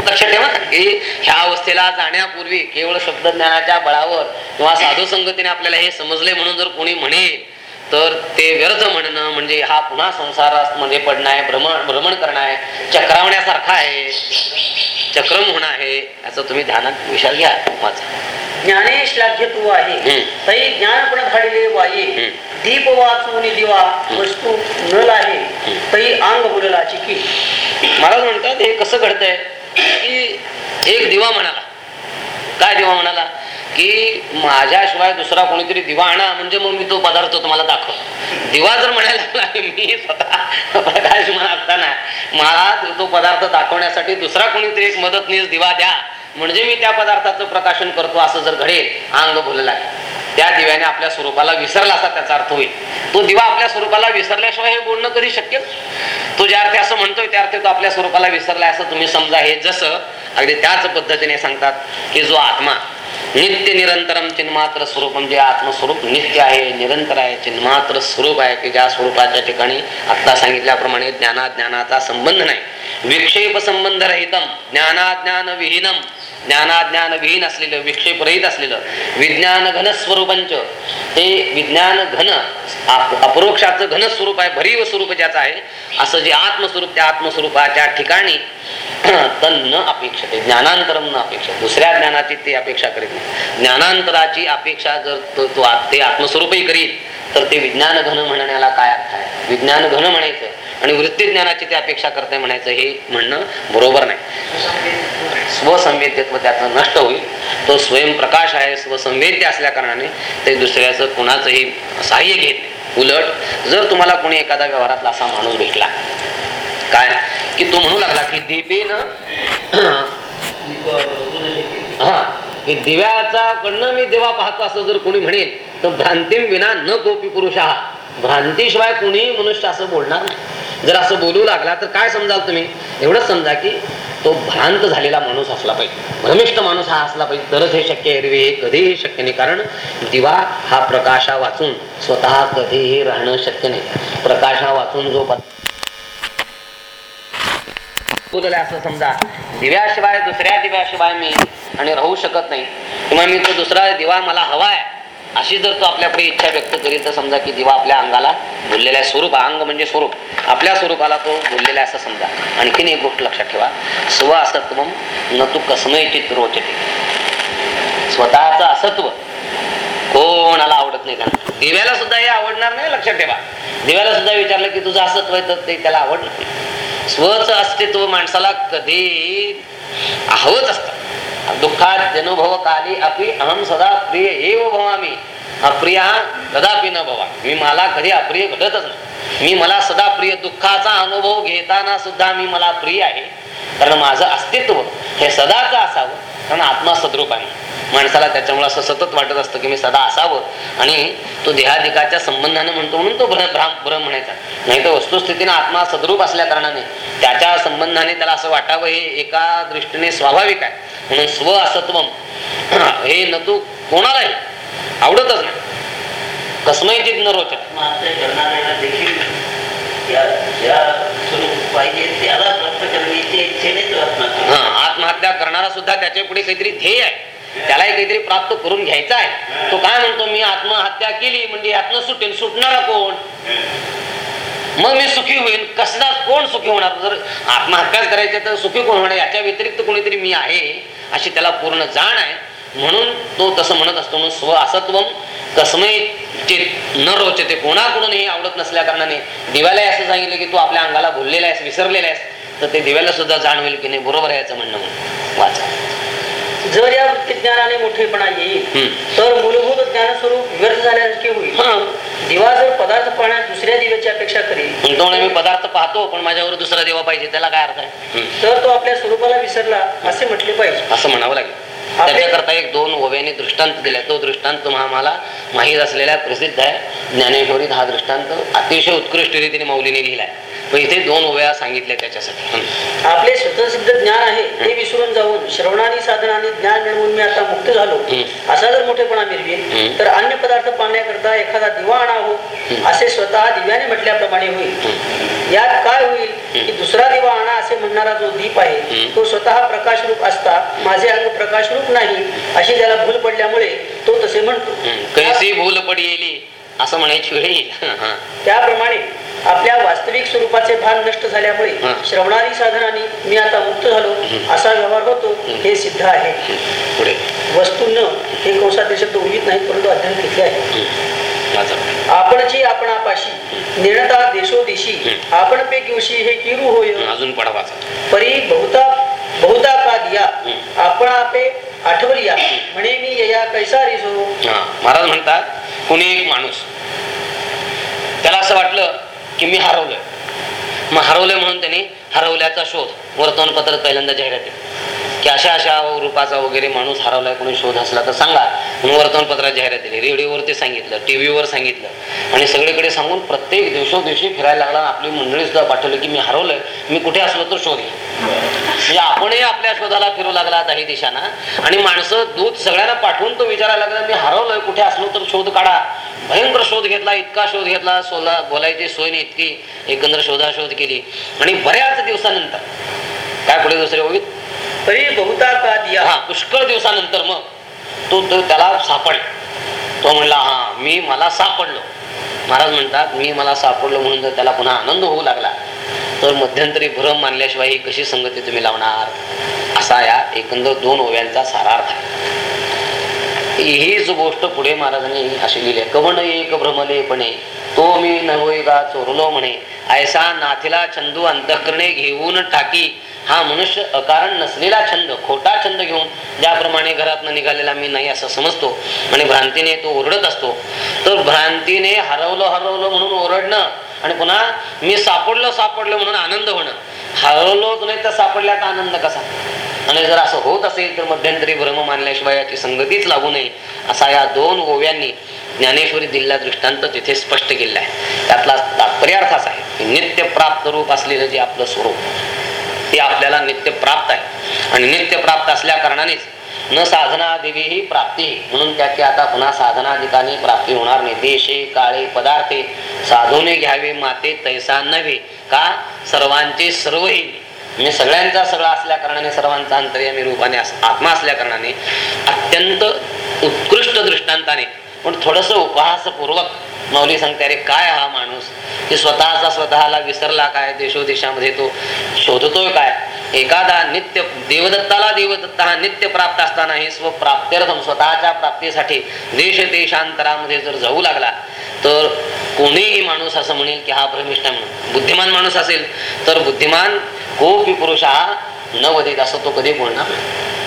लक्षात ठेवा की ह्या अवस्थेला जाण्यापूर्वी केवळ शब्दज्ञानाच्या बळावर किंवा साधू संगतीने आपल्याला हे समजले म्हणून जर कोणी म्हणेल तर ते व्यर्थ म्हणणं म्हणजे हा पुन्हा संसारामध्ये पडणं आहे भ्रमण भ्रमण करणं आहे चक्रावण्यासारखा आहे. चक्रम होणं आहे याचं तुम्ही ध्यानात विचार घ्या माझा. ज्ञाने श्लाघ्य तू आहे. तई ज्ञानपण धाडिले वाये हम्म. दीप वाचून दिवा वस्तू न आहे. तई अंग बुललाची की. महाराज म्हणतात हे कसं घडतंय? की एक दिवा म्हणाला. काय दिवा म्हणाला? की माझ्याशिवाय दुसरा कोणीतरी दिवा आणा म्हणजे मग मी तो पदार्थ तुम्हाला दाखव. दिवा जर म्हणायला लागला मी स्वतः प्रकाशमान असताना मला तो पदार्थ दाखवण्यासाठी दुसरा कोणीतरी एक मदतनीस दिवा द्या म्हणजे मी त्या पदार्थाचं प्रकाशन करतो असं जर घडेल हा अंग बोलला. त्या दिव्याने आपल्या स्वरूपाला विसरला असा त्याचा अर्थ होईल. तो दिवा आपल्या स्वरूपाला विसरल्याशिवाय हे बोलणं कधी शक्य? तो ज्या अर्थी असं म्हणतोय त्या अर्थी तो आपल्या स्वरूपाला विसरलाय असं तुम्ही समजा हे जसं अगदी त्याच पद्धतीने सांगतात की जो आत्मा नित्य निरंतरम चिन्मात्र स्वरूप म्हणजे आत्मस्वरूप नित्य आहे निरंतर आहे चिन्मात्र स्वरूप आहे की ज्या स्वरूपाच्या ठिकाणी आत्ता सांगितल्याप्रमाणे ज्ञानाज्ञानाचा संबंध नाही. विक्षेप संबंध रहितम ज्ञानाज्ञान विहीनम ज्ञानाज्ञान विहीन असलेलं विक्षेपरहित असलेलं विज्ञान घन स्वरूपांच ते विज्ञान घन अपरोक्षाचं घन स्वरूप आहे भरीव स्वरूप ज्याचं आहे असं जे आत्मस्वरूप त्या आत्मस्वरूपाच्या ठिकाणी <clears throat> तन न अपेक्षते ज्ञानांतरम न अपेक्षा दुसऱ्या ज्ञानाची ते अपेक्षा करीत नाही. ज्ञानांतराची अपेक्षा जर तो तो ते आत्मस्वरूपही करील तर ते विज्ञान घन म्हणण्याला काय अर्थ आहे? विज्ञान घन म्हणायचं आणि वृत्ती ज्ञानाची ते अपेक्षा करते म्हणायचं हे म्हणणं बरोबर नाही. स्वसंवेद्यत्व त्याचं नष्ट होईल. तो स्वयंप्रकाश आहे स्वसंवेद्य असल्या कारणाने ते दुसऱ्याचं कुणाचंही सहाय्य घेत उलट जर तुम्हाला कोणी एखादा व्यवहारातला असा माणूस भेटला काय? की तो म्हणू लागला की दीपेन <clears throat> हा की दिव्याचा कडनं मी देवा पाहतो असं जर कोणी म्हणेल तर भ्रांतीम विना न गोपी पुरुष आहात. भ्रांतीशिवाय कोणीही मनुष्य असं बोलणार नाही. जर असं बोलू लागला तर काय समजाल तुम्ही? एवढंच समजा की तो भ्रांत झालेला माणूस असला पाहिजे. भ्रमिष्ठ माणूस हा असला पाहिजे. तरच हे शक्य एरवी हे कधीही शक्य नाही. कारण दिवा हा प्रकाशा वाचून स्वतः कधीही राहणं शक्य नाही. प्रकाशा वाचून जो पद- असं समजा. दिव्याशिवाय दुसऱ्या दिव्याशिवाय मी आणि राहू शकत नाही. किंवा मी तो दुसरा दिवा मला हवाय अशी जर तो आपल्याकडे इच्छा व्यक्त करीत तर समजा की दिवा आपल्या अंगाला बोललेला आहे स्वरूप अंग म्हणजे स्वरूप आपल्या स्वरूपाला तो बोललेला आहे असं समजा. आणखीन एक गोष्ट लक्षात ठेवा. स्व असत्व न तू कसमयचित रोचते. स्वतःचं असत्व हो, हो, कोणाला आवडत नाही का दिव्याला सुद्धा हे आवडणार नाही लक्षात ठेवा. दिव्याला सुद्धा विचारलं की तुझं असत्व तर ते त्याला आवडणार नाही. स्वच अस्तित्व माणसाला कधी हवंच असतं. दुःखात जनुभव काली अपि अहम सदा प्रिय एव भवामी. अप्रिय कदापि न भवा. मी मला कधी अप्रिय घडतच नाही. मी मला सदा प्रिय दुःखाचा अनुभव घेताना सुद्धा मी मला प्रिय आहे. कारण माझं अस्तित्व हे सदाच असावं. कारण आत्मा सद्रूप आहे. माणसाला त्याच्यामुळे असं सतत वाटत असतं की मी सदा असावं. आणि तो देहाधिकाच्या संबंधाने म्हणतो म्हणून तो भ्रम भ्राम म्हणायचा. नाही तर वस्तुस्थितीने आत्मा सद्रूप असल्या कारणाने त्याच्या संबंधाने त्याला असं वाटावं हे एका दृष्टीने स्वाभाविक आहे. म्हणून स्व असत्व <clears throat> हे न तू कोणालाही आवडतच नाही. कसमयचित न रोचत. आत्महत्या करणाऱ्याला देखील या ज्या स्वरूप पाहिजे त्याला प्राप्त करण्याची इच्छेने तो आत्महत्या हा आत्महत्या करणारा सुद्धा त्याच्या पुढे काहीतरी ध्येय आहे. त्यालाही काहीतरी प्राप्त करून घ्यायचा आहे तो काय म्हणतो मी आत्महत्या केली म्हणजे यातनं सुटेल सुटणारा कोण? मग मी सुखी होईल कसला कोण सुखी होणार? जर आत्महत्याच करायचे तर सुखी कोण होणार? याच्या व्यतिरिक्त कोणीतरी मी आहे अशी त्याला पूर्ण जाण आहे. म्हणून तो तसं म्हणत असतो म्हणून स्व असत्व कसमय चित न रोचते. कोणाकडून हे आवडत नसल्या कारणाने दिव्याला असं सांगितलं की तू आपल्या अंगाला बोललेला आहेस विसरलेला आहेस तर ते दिव्याला सुद्धा जाणवेल होईल की नाही. बरोबर आहे याचं म्हणणं म्हणून. वाचा. जर या वृत्तीज्ञानाने मोठेपणा येईल. तर मूलभूत ज्ञानस्वरूप व्यर्थ झाल्यासारखे होईल. हा. दिवा जर पदार्थ पाहण्यात दुसऱ्या दिव्याची अपेक्षा करेल तो म्हणे मी पदार्थ पाहतो पण माझ्यावर दुसरा देवा पाहिजे त्याला काय अर्थ आहे. तर तो आपल्या स्वरूपाला विसरला असे म्हटले पाहिजे. असं म्हणावं लागेल. त्याच्याकरता एक दोन ओव्याने दृष्टांत दिला तो दृष्टांत आम्हाला माहीत असलेला प्रसिद्ध आहे. ज्ञानेश्वरीत हा दृष्टांत अतिशय उत्कृष्ट रीतीने मौलीने लिहिलाय. इथे दोन ओव्या सांगितल्या त्याच्यासाठी. आपले स्वतःसिद्ध ज्ञान आहे ते विसरून जाऊन श्रवणाने साधनाने ज्ञान मिळवून मी आता मुक्त झालो. असा जर मोठेपणा हम्म. तर अन्य पदार्थ पाहण्याकरता एखादा दिवा आणावं असे स्वतः दिव्याने म्हटल्याप्रमाणे होईल यात काय होईल की दुसरा दिवा आणा असे म्हणणारा जो दीप आहे. तो स्वतः प्रकाशरूप असता माझे अंग प्रकाशरूप नाही अशी त्याला भूल पडल्यामुळे तो तसे म्हणतो. कैसी भूल पडी येली असं म्हणायची वेळ येईल. <laughs> त्याप्रमाणे आपल्या वास्तविक स्वरूपाचे भान नष्ट झाल्यामुळे. श्रवणारी साधनाने मी आता मुक्त झालो असा व्यवहार होतो हे सिद्ध आहे. पुढे. वस्तू न हे कंसात शब्द उल्लित नाही परंतु अध्ययन घेतले आहे. वाचा. आपणची आपणापाशी निर्णता देशोदेशी आपण पे दिवशी हे किरू होय? अजून पडा वाचा परी बहुता बहुता का दिया आपण आपे आठवलिया. म्हणे मी यया कैसा रिसो हा. महाराज म्हणतात कुणी एक माणूस त्याला असं वाटलं की मी हरवलोय. मग हरवलंय म्हणून त्यांनी हरवल्याचा शोध वर्तमानपत्रात पहिल्यांदा जाहिरात दिली की अशा अशा रूपाचा वगैरे माणूस हरवलाय कोणी शोध असला तर सांगा. म्हणून वर्तमानपत्रात जाहिरात दिली. रेडिओवरती सांगितलं टीव्हीवर सांगितलं. आणि सगळीकडे सांगून प्रत्येक दिवसोदिवशी फिरायला लागला. आपली मंडळी सुद्धा पाठवलं की मी हरवलंय. मी कुठे असलो तर शोध म्हणजे आपणही आपल्या शोधाला फिरू लागला काही दिशाना आणि माणसं दूध सगळ्यांना पाठवून तो विचारायला लागला मी हरवलोय कुठे असलो तर शोध काढा. भयंकर शोध घेतला इतका शोध घेतला सोला बोलायची सोय नाही इतकी. एकंदर शोधाशोध केली. आणि बऱ्याच दिवसानंतर काय पुढे दुसरे होईल? तरी बहुता का दिया हा पुष्कळ दिवसानंतर मग तो तो त्याला सापडला. तो म्हणला हा मी मला सापडलो. महाराज म्हणतात मी मला सापडलो म्हणून जर त्याला पुन्हा आनंद होऊ लागला तर मध्यंतरी भ्रम मानल्याशिवाय ही कशी संगती तुम्ही लावणार? असा या एकंदर दोन ओव्यांचा सारार्थ आहे. हीच गोष्ट पुढे महाराजांनी अशी लिहिली आहे. कवण एक भ्रमलेपणे तो मी नवोय चोरलो म्हणे ऐसा नाथीला चंदू अंतकरणे घेऊन टाकी हा मनुष्य अकारण नसलेला छंद खोटा छंद घेऊन ज्याप्रमाणे घरातनं निघालेला मी नाही असं समजतो आणि भ्रांतीने तो ओरडत असतो. तर भ्रांतीने हरवलं हरवलं म्हणून ओरडणं आणि पुन्हा मी सापडलो सापडलो म्हणून आनंद होणं. हरवलो नाही तर सापडल्याचा आनंद कसा? आणि जर असं होत असेल तर मध्यंतरी भ्रम मानल्याशिवाय याची संगतीच लागू नये असा या दोन ओव्यांनी ज्ञानेश्वरी दिलेला दृष्टांत तिथे स्पष्ट केलेला आहे. त्यातला तात्पर्य अर्थ असा आहे की नित्य प्राप्त रूप असलेलं जे आपलं स्वरूप ते आपल्याला नित्य प्राप्त आहे. आणि नित्य प्राप्त असल्या कारणानेच न साधना देवी ही प्राप्ती. म्हणून त्याची आता पुन्हा साधनाधिकाने प्राप्ती होणार नाही. देशे काळे पदार्थे साधूने घ्यावे माते तैसा नव्हे. का? सर्वांचे सर्वही म्हणजे सगळ्यांचा सगळा असल्या कारणाने सर्वांचा अंतर्यामी रूपाने आत्मा असल्या कारणाने अत्यंत उत्कृष्ट दृष्टांताने पण थोडस उपहासपूर्वक माऊली सांगते अरे काय हा माणूस? की स्वतःचा स्वतःला विसरला काय? देशोदेशामध्ये तो शोधतोय काय? एखादा नित्य देवदत्ताला देवदत्ता हा नित्य प्राप्त असतानाही स्व प्राप्त्यर्थम स्वतःच्या प्राप्तीसाठी देश देशांतरामध्ये जर जाऊ लागला तर कोणीही माणूस असं म्हणेल की हा भ्रमिष्ठ म्हणून. बुद्धिमान माणूस असेल तर बुद्धिमान कोपी पुरुष हा न वधित असं तो कधी बोलणार नाही.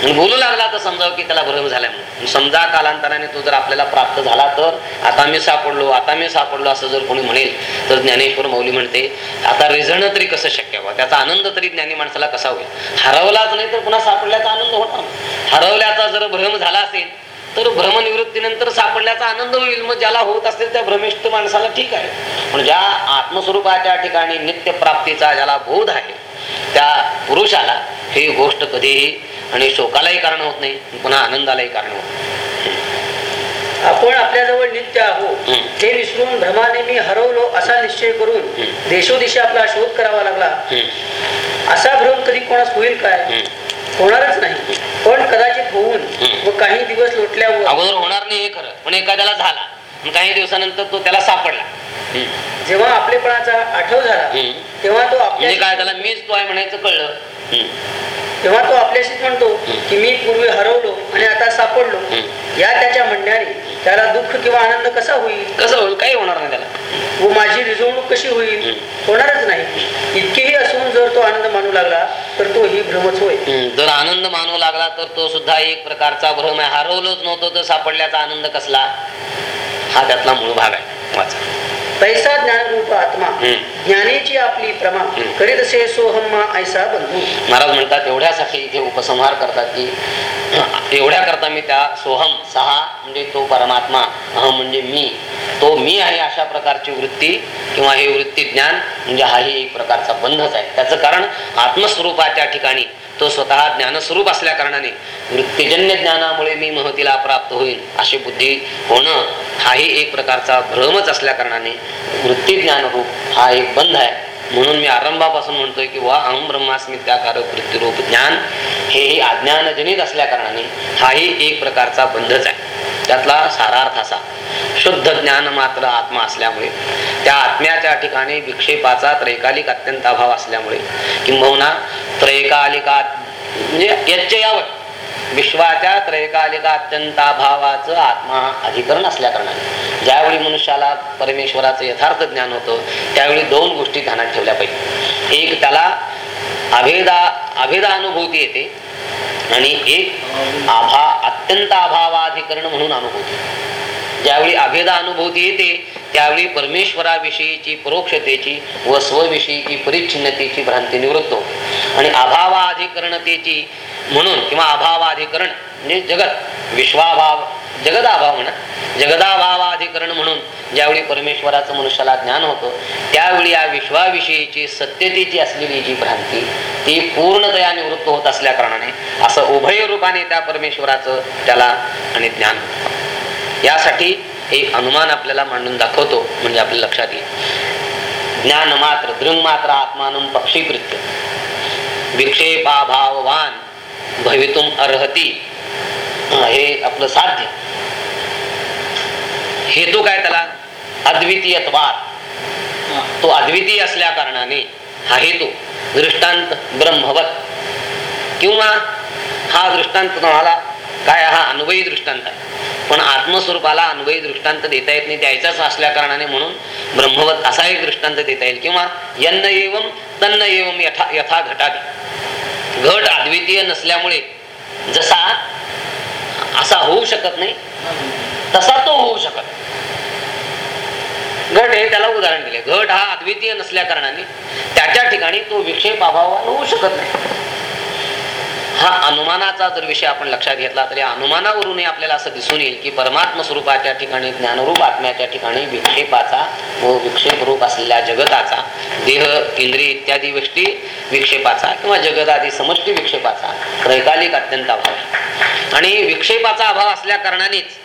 आणि बोलू लागला तर समजावं की त्याला भ्रम झालाय म्हणून. समजा कालांतराने तो जर आपल्याला प्राप्त झाला तर आता मी सापडलो आता मी सापडलो असं जर कोणी म्हणेल तर ज्ञानेश्वर मौली म्हणते आता रिझणं तरी कसं शक्य व्हावं? त्याचा आनंद तरी ज्ञानी माणसाला कसा होईल? हरवलाच नाही तर पुन्हा सापडल्याचा आनंद होणार. हरवल्याचा जर भ्रम झाला असेल तर भ्रमनिवृत्तीनंतर सापडल्याचा आनंद होईल. मग ज्याला होत असेल त्या भ्रमिष्ठ माणसाला ठीक आहे. पण ज्या आत्मस्वरूपाच्या ठिकाणी नित्य प्राप्तीचा ज्याला बोध आहे त्या पुरुषाला ही गोष्ट कधीही आणि शोकालाही कारण होत नाही पुन्हा आनंदालाही कारण होत. आपण आपल्याजवळ नित्य आहोत हम्म. हे विसरून भ्रमाने मी हरवलो असा निश्चय करून. देशोदेशी आपला शोध करावा लागला असा भ्रम कधी कोणास होईल काय. होणारच नाही पण कदाचित होऊन. व काही दिवस लोटल्यावर अगोदर होणार नाही हे खरं पण एखाद्याला झाला काही दिवसानंतर तो त्याला सापडला. जेव्हा आपलेपणाचा आठव झाला. तेव्हा तो म्हणजे काय आपल्या त्याला मीच तो आहे म्हणायचं कळलं तेव्हा तो आपल्याशीच म्हणतो की मी पूर्वी हरवलो आणि आता सापडलो. या त्याच्या म्हणण्याने त्याला दुःख किंवा आनंद कसा होईल? कसं होईल? काही होणार नाही त्याला. व माझी रिजवणूक कशी होईल. होणारच नाही. इतकेही असून जर तो आनंद मानू लागला तर तो ही भ्रमच होय. जर आनंद मानू लागला तर तो सुद्धा एक प्रकारचा भ्रम आहे. हरवलोच नव्हतो तर सापडल्याचा आनंद कसला? हा त्यातला मूळ भाग आहे. वाचा. पैसा ज्ञानरूप आत्मा. ज्ञानेची आपली प्रमा. करीत असे सोहम्मा ऐसा बंधू. महाराज म्हणतात एवढ्यासाठी इथे उपसंहार करतात की एवढ्या करता मी त्या सोहम सहा म्हणजे तो परमात्मा अहम म्हणजे मी. तो मी आहे अशा प्रकारची वृत्ती किंवा हे वृत्ती ज्ञान म्हणजे हाही एक प्रकारचा बंधच आहे. त्याचं कारण आत्मस्वरूपाच्या ठिकाणी तो स्वतः ज्ञानस्वरूप असल्या कारणाने वृत्तीजन्य ज्ञानामुळे मी महतीला प्राप्त होईल अशी बुद्धी होणं हाही एक प्रकारचा भ्रमच असल्या कारणाने वृत्ती ज्ञानरूप हा एक बंध आहे. म्हणून मी आरंभापासून म्हणतोय की वा अहम ब्रह्मास्मी त्याकारक वृत्तीरूप ज्ञान हेही अज्ञानजनित असल्या कारणाने हाही एक प्रकारचा बंधच आहे. त्यातला सारार्थ असा शुद्ध ज्ञान मात्र आत्मा असल्यामुळे त्या आत्म्याच्या ठिकाणी विक्षेपाचा त्रैकालिक अत्यंत अभाव असल्यामुळे किंबहुना त्रैकालिका म्हणजे यच्चयावत. विश्वाच्या त्रैकालिका अत्यंताभावाचं आत्मा अधिकरण असल्या कारणाने. ज्यावेळी मनुष्याला परमेश्वराचं यथार्थ ज्ञान होतं त्यावेळी दोन गोष्टी ध्यानात ठेवल्या पाहिजे. एक त्याला अभेदा अभेदानुभूती येते आणि एक आभा अत्यंत अभावाधिकरण म्हणून अनुभूती. ज्यावेळी अभेदा अनुभूती येते त्यावेळी परमेश्वराविषयीची परोक्षतेची व स्वविषयीची परिच्छिन्नतेची भ्रांती निवृत्त होते. आणि अभावाधिकरणतेची म्हणून किंवा अभावाधिकरण म्हणजे जगत विश्वाभाव जगदाभाव म्हणा. जगदाभावाधिकरण म्हणून ज्यावेळी परमेश्वराचं मनुष्याला ज्ञान होतं त्यावेळी या विश्वाविषयीची सत्यतेची असलेली जी भ्रांती ती पूर्णतया निवृत्त होत असल्या कारणाने असं उभय रूपाने त्या परमेश्वराचं त्याला आणि ज्ञान यासाठी एक अनुमान आपल्याला मांडून दाखवतो म्हणजे आपल्या लक्षात येईल. ज्ञान मात्र दृंग मात्र आत्मानं पक्षीकृत्य विक्षेपाभाववान भवितुम अर्हती. हे आपलं साध्य. हेतू काय त्याला? अद्वितीयत्वात. तो अद्वितीय असल्या कारणाने हा हेतू दृष्टांत ब्रह्मवत. किंवा हा दृष्टांत तुम्हाला काय हा अन्वयी दृष्टांत आहे. पण आत्मस्वरूपाला अन्वयी दृष्टांत देता येत नाही द्यायचाच असल्या कारणाने म्हणून ब्रह्मवत असा एक दृष्टांत देता येईल. किंवा यन्न एवम तन्न एवम यथा यथा घटादी. घट अद्वितीय नसल्यामुळे जसा असा होऊ शकत नाही तसा तो होऊ शकत घट हे त्याला उदाहरण दिले. घट हा अद्वितीय नसल्या कारणाने त्याच्या ठिकाणी तो विक्षेप अभावान होऊ शकत नाही. हा अनुमानाचा जर विषय आपण लक्षात घेतला तर या अनुमानावरूनही आपल्याला असं दिसून येईल की परमात्म स्वरूपाच्या ठिकाणी ज्ञानरूप आत्म्याच्या ठिकाणी विक्षेपाचा व विक्षेप रूप असलेल्या जगताचा देह इंद्रिय इत्यादी गोष्टी विक्षेपाचा किंवा जगतादी समष्टी विक्षेपाचा त्रैकालिक अत्यंत अभाव आहे. आणि विक्षेपाचा अभाव असल्या कारणानेच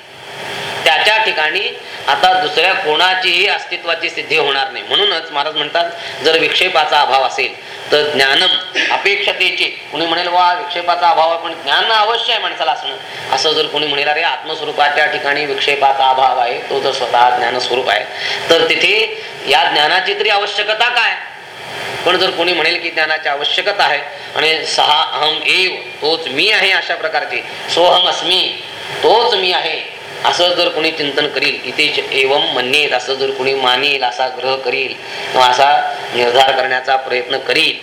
त्याच्या ठिकाणी आता दुसऱ्या कोणाचीही अस्तित्वाची सिद्धी होणार नाही म्हणूनच महाराज म्हणतात जर विक्षेपाचा अभाव असेल तर ज्ञानम अपेक्षतेचे. कुणी म्हणेल वा विक्षेपाचा अभाव आहे. पण ज्ञान अवश्य आहे माणसाला असणं. असं जर कोणी म्हणेल अरे आत्मस्वरूपाच्या ठिकाणी विक्षेपाचा अभाव आहे. तो जर स्वतः ज्ञानस्वरूप आहे. तर तिथे या ज्ञानाची तरी आवश्यकता काय? पण जर कोणी म्हणेल की ज्ञानाची आवश्यकता आहे आणि सहा अहम एव तोच मी आहे अशा प्रकारचे. सोहम अस्मी तोच मी आहे. असं जर कोणी चिंतन करील इथे एवम म्हणेल असं जर कोणी मानेल असा ग्रह करील किंवा असा निर्धार करण्याचा प्रयत्न करील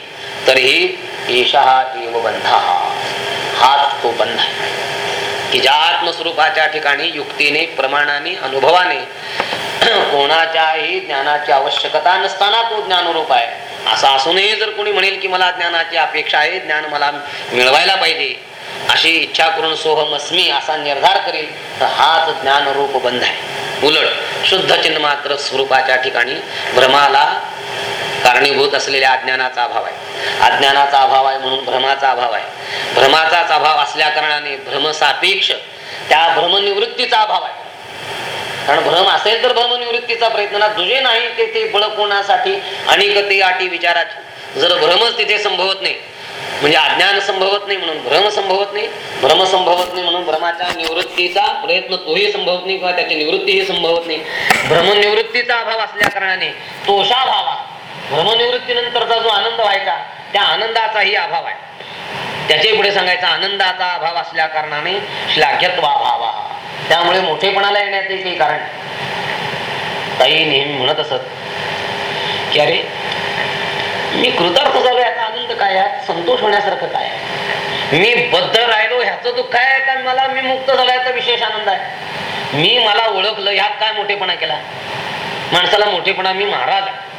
तरीही हा एव बंधा. हाच तो बंध आहे. की ज्या आत्मस्वरूपाच्या ठिकाणी युक्तीने प्रमाणाने अनुभवाने कोणाच्याही ज्ञानाची आवश्यकता नसताना तो ज्ञानरूप आहे. असं असूनही जर कोणी म्हणेल की मला ज्ञानाची अपेक्षा आहे ज्ञान मला मिळवायला पाहिजे अशी इच्छा करून सोहमस्मी असा निर्धार करेल तर हाच ज्ञानरूप बंध आहे. उलट शुद्ध चिन्ह मात्र स्वरूपाच्या ठिकाणी भ्रमाला कारणीभूत असलेल्या अज्ञानाचा अभाव आहे. अज्ञानाचा अभाव आहे म्हणून भ्रमाचा अभाव आहे. भ्रमाचाच अभाव असल्या कारणाने भ्रमसापेक्ष त्या भ्रमनिवृत्तीचा अभाव आहे. कारण भ्रम असेल तर भ्रमनिवृत्तीचा प्रयत्न ना तुझे नाही ते ते बळ कोणासाठी? आणि ते अटी विचाराची. जर भ्रमच तिथे संभवत नाही म्हणजे अज्ञान संभवत नाही म्हणून भ्रम संभवत नाही. भ्रम संभवत नाही म्हणून भ्रमाच्या निवृत्तीचा प्रयत्न तोही संभवत नाही किंवा त्याची निवृत्तीही संभवत नाही. भ्रमनिवृत्तीचा अभाव असल्या कारणाने तोषा भावा भ्रमनिवृत्तीनंतरचा जो आनंद व्हायचा त्या आनंदाचाही अभाव आहे. त्याचे पुढे सांगायचा आनंदाचा अभाव असल्या कारणाने श्लाघ्यत्वा भावा त्यामुळे मोठेपणाला येण्याचे काही कारण ताई नेहमी म्हणत असत की अरे मी कृतार्थ झालोय आता काय आहे? संतोष होण्यासारखं काय आहे? मी बद्ध राहिलो ह्याचं दुःख आहे का? मला मी मुक्त झालो याचा विशेष आनंद आहे. मी मला ओळखलं ह्यात काय मोठेपणा केला? माणसाला मोठेपणा मी महाराज आहे.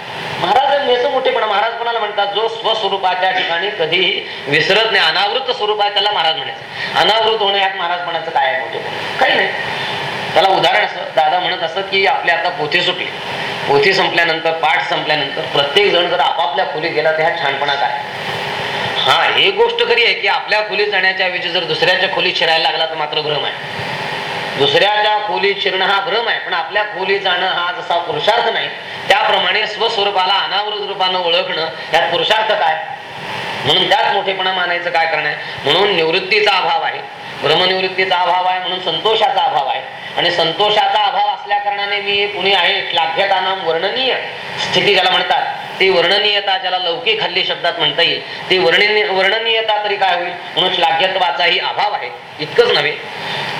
महाराज याचं मोठेपणा महाराज कोणाला म्हणतात? जो स्वस्वरूपाच्या ठिकाणी कधीही विसरत नाही अनावृत स्वरूप आहे त्याला महाराज म्हणायचं. अनावृत होणे ह्यात महाराजपणाचं काय आहे मोठेपणा? काही नाही. त्याला उदाहरण असं दादा म्हणत असत की आपले आता पोथी सुटले. पोथी संपल्यानंतर पाठ संपल्यानंतर प्रत्येक जण जर आपापल्या खोलीत गेला तर ह्या छानपणा काय? हा हे गोष्ट खरी आहे की आपल्या खोलीत जाण्याच्या ऐवजी जर दुसऱ्याच्या खोलीत शिरायला लागला तर मात्र भ्रम आहे. दुसऱ्याच्या खोलीत शिरणं हा भ्रम आहे पण आपल्या खोलीत जाणं हा जसा पुरुषार्थ नाही त्याप्रमाणे स्वस्वरूपाला अनावृत रूपानं ओळखणं यात पुरुषार्थ काय म्हणून त्यात मोठेपणा मानायचं काय करणं आहे? म्हणून निवृत्तीचा अभाव आहे. भ्रमनिवृत्तीचा अभाव आहे म्हणून संतोषाचा अभाव आहे. आणि संतोषाचा अभाव असल्या कारणाने मी पुणे आहे लाभ्यता नाम वर्णनीय स्थिती ज्याला म्हणतात ती वर्णनीयता ज्याला लौकिक हल्ली शब्दात म्हणता येईल. ती वर्णनीय वर्णनीयता तरी काय होईल? म्हणून श्लाघ्यत्वाचाही अभाव आहे. इतकंच नव्हे.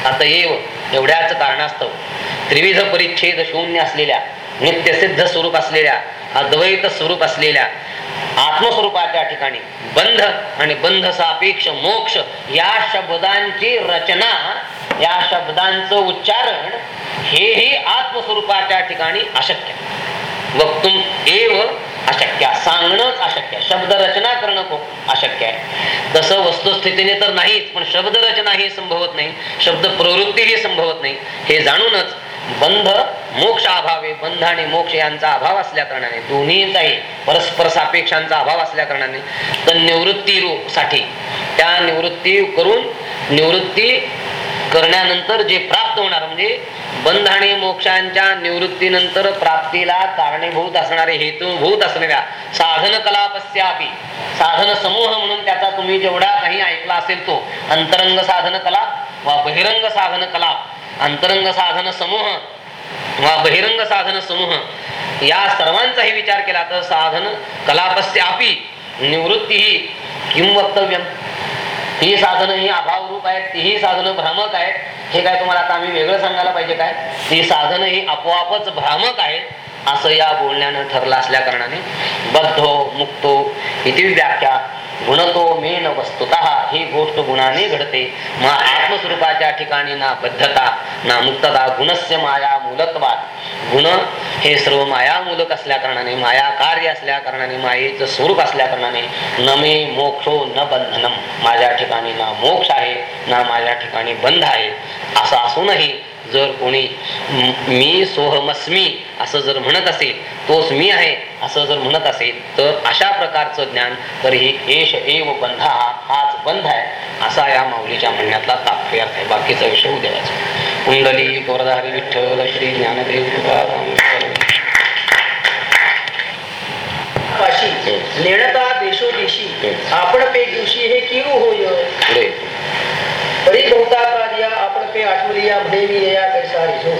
आता येव एवढ्याच कारणास्तव त्रिविध परिच्छेद शून्य असलेल्या नित्यसिद्ध स्वरूप असलेल्या अद्वैत स्वरूप असलेल्या आत्मस्वरूपाच्या ठिकाणी बंध आणि बंध सापेक्ष मोक्ष या शब्दांची रचना या शब्दांचं उच्चारण हेही आत्मस्वरूपाच्या ठिकाणी अशक्य. वक्तुम एव अशक्य. सांगणंच अशक्य. शब्द रचना करणं खूप अशक्य आहे. तसं वस्तुस्थितीने तर नाहीच पण शब्द रचना ही संभवत नाही. शब्द प्रवृत्तीही संभवत नाही. हे जाणूनच बंध मोक्ष अभावे. बंध आणि मोक्ष यांचा अभाव असल्या कारणाने दोन्हीचाही परस्पर सापेक्षांचा अभाव असल्या कारणाने तर निवृत्ती साठी त्या निवृत्ती करून निवृत्ती करण्यानंतर जे प्राप्त होणार म्हणजे बंध आणि मोक्षांच्या निवृत्तीनंतर प्राप्तीला कारणीभूत असणारे हेतूभूत असणाऱ्या साधन कलापस्यापी साधन समूह म्हणून त्याचा तुम्ही जेवढा काही ऐकला असेल तो अंतरंग साधन कला वा बहिरंग साधन कला अंतरंग साधन समूह वा बहिरंग साधन समूह या सर्वांचाही विचार केला तर साधन कलापस्यापी निवृत्ती ही किम वक्तव्यम? ही साधनं ही अभाव रूप आहेत तीही साधनं भ्रामक आहेत. हे काय तुम्हाला आता आम्ही वेगळं सांगायला पाहिजे काय? ती साधनं ही आपोआपच भ्रामक आहेत असं या बोलण्यानं ठरलं असल्या कारणाने बद्धो मुक्तो इति व्याख्या. गुणतो मेन वस्तुत ही गोष्ट गुणाने घडते. मग आत्मस्वरूपाच्या ठिकाणी ना बद्धता ना मुक्तता गुणस्य माया मूलत्वात. गुण हे सर्व मायामूलक असल्या कारणाने माया कार्य असल्या कारणाने मायेचं स्वरूप असल्या कारणाने न मे मोक्षो न बंधनम. माझ्या ठिकाणी ना मोक्ष आहे ना माझ्या ठिकाणी बंध आहे. असं असूनही जर कोणी म- सोहमस्मी असं जर म्हणत असेल तोच मी आहे असं जर म्हणत असेल तर अशा प्रकारचं ज्ञान तर ही एश एव बंधा हाच बंध आहे असा या माऊलीच्या म्हणण्यातला तात्पर्य अर्थ आहे. बाकीचा विषय उद्याचा कुंडली गोरधारी विठ्ठल श्री ज्ञानदेव तुकाराम. हम्म. नेणता देशोदेशी हम्म. आपण पे दिवशी हे किरू होय. आपण पे आठवलिया म्हणे या कैसा रिझो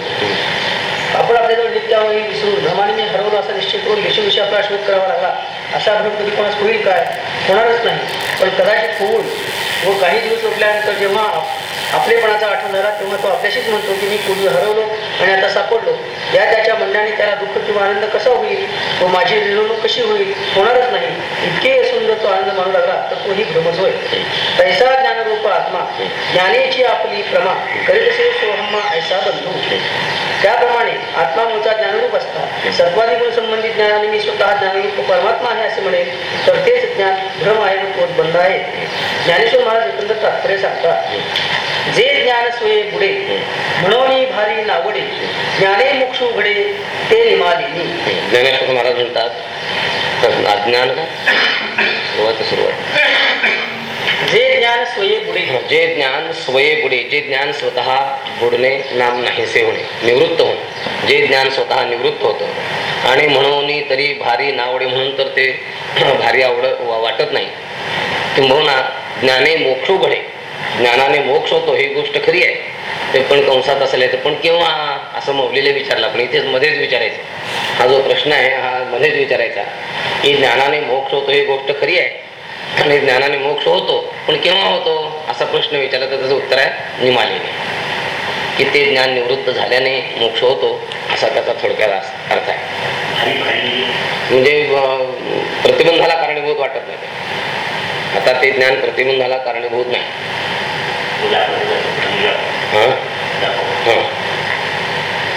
आपण आपल्याजवळ नित्यावळी विसरून भ्रमाने मी हरवलं असा निश्चित करून देशोविषयी आपला शोध करावा लागला. असा भ्रम कधी कोणास होईल काय? होणारच नाही. पण कदाचित होऊन व काही दिवस उठल्यानंतर जेव्हा आपलेपणाचा आठवण झाला तेव्हा तो आपल्याशीच म्हणतो की मी पूर्वी हरवलो आणि आता सापडलो. या त्याच्या म्हणण्याने त्याला दुःख किंवा आनंद कसा होईल? व माझी मिरवणूक कशी होईल? होणारच नाही. इतके असून जर तो आनंद मानू लागला तर तोही भ्रमच होय तैसा ज्ञानरूप आत्मा ज्ञानेची आपली प्रमा करीत असे सोहम्मा ऐसा बंधू. त्याप्रमाणे आत्मा मूळचा ज्ञानरूप असता. सर्वाधिक संबंधित ज्ञानाने मी स्वतः ज्ञानरूप परमात्मा आहे असे म्हणेल तर तेच ज्ञान भ्रम आहे व बंध आहे. ज्ञानेश्वर महाराज एकंदर तात्पर्य सांगतात. जे ज्ञान सोये पुढे म्हणून भारी नावडे ज्ञाने मोक्ष उघडे ते निमालिनी ज्ञानेश्वर महाराज म्हणतात अज्ञान का? सुरुवात सुरुवात. जे ज्ञान सोये पुढे जे ज्ञान स्वये बुडे जे ज्ञान स्वतः बुडणे नाम नाहीसे होणे निवृत्त होणे. जे ज्ञान स्वतः निवृत्त होतं आणि म्हणून तरी भारी नावडे म्हणून तर ते भारी आवड वाटत नाही. किंबहुना ज्ञाने मोक्ष घडे. ज्ञानाने मोक्ष होतो ही गोष्ट खरी आहे. ते पण कंसात असल्याचं पण केव्हा असं मौलीला विचारलं? पण इथेच मध्येच विचारायचं. हा जो प्रश्न आहे हा मध्येच विचारायचा. की ज्ञानाने मोक्ष होतो ही गोष्ट खरी आहे? आणि ज्ञानाने मोक्ष होतो पण केव्हा होतो? असा प्रश्न विचारला तर त्याचं उत्तर आहे निमालेने. की ते ज्ञान निवृत्त झाल्याने मोक्ष होतो असा त्याचा थोडक्यात अर्थ आहे. म्हणजे प्रतिबंधाला कारणीभूत वाटत नाही. आता ते ज्ञान प्रतिबंधाला कारणीभूत नाही पूजा पूजा हं? दाखव हं.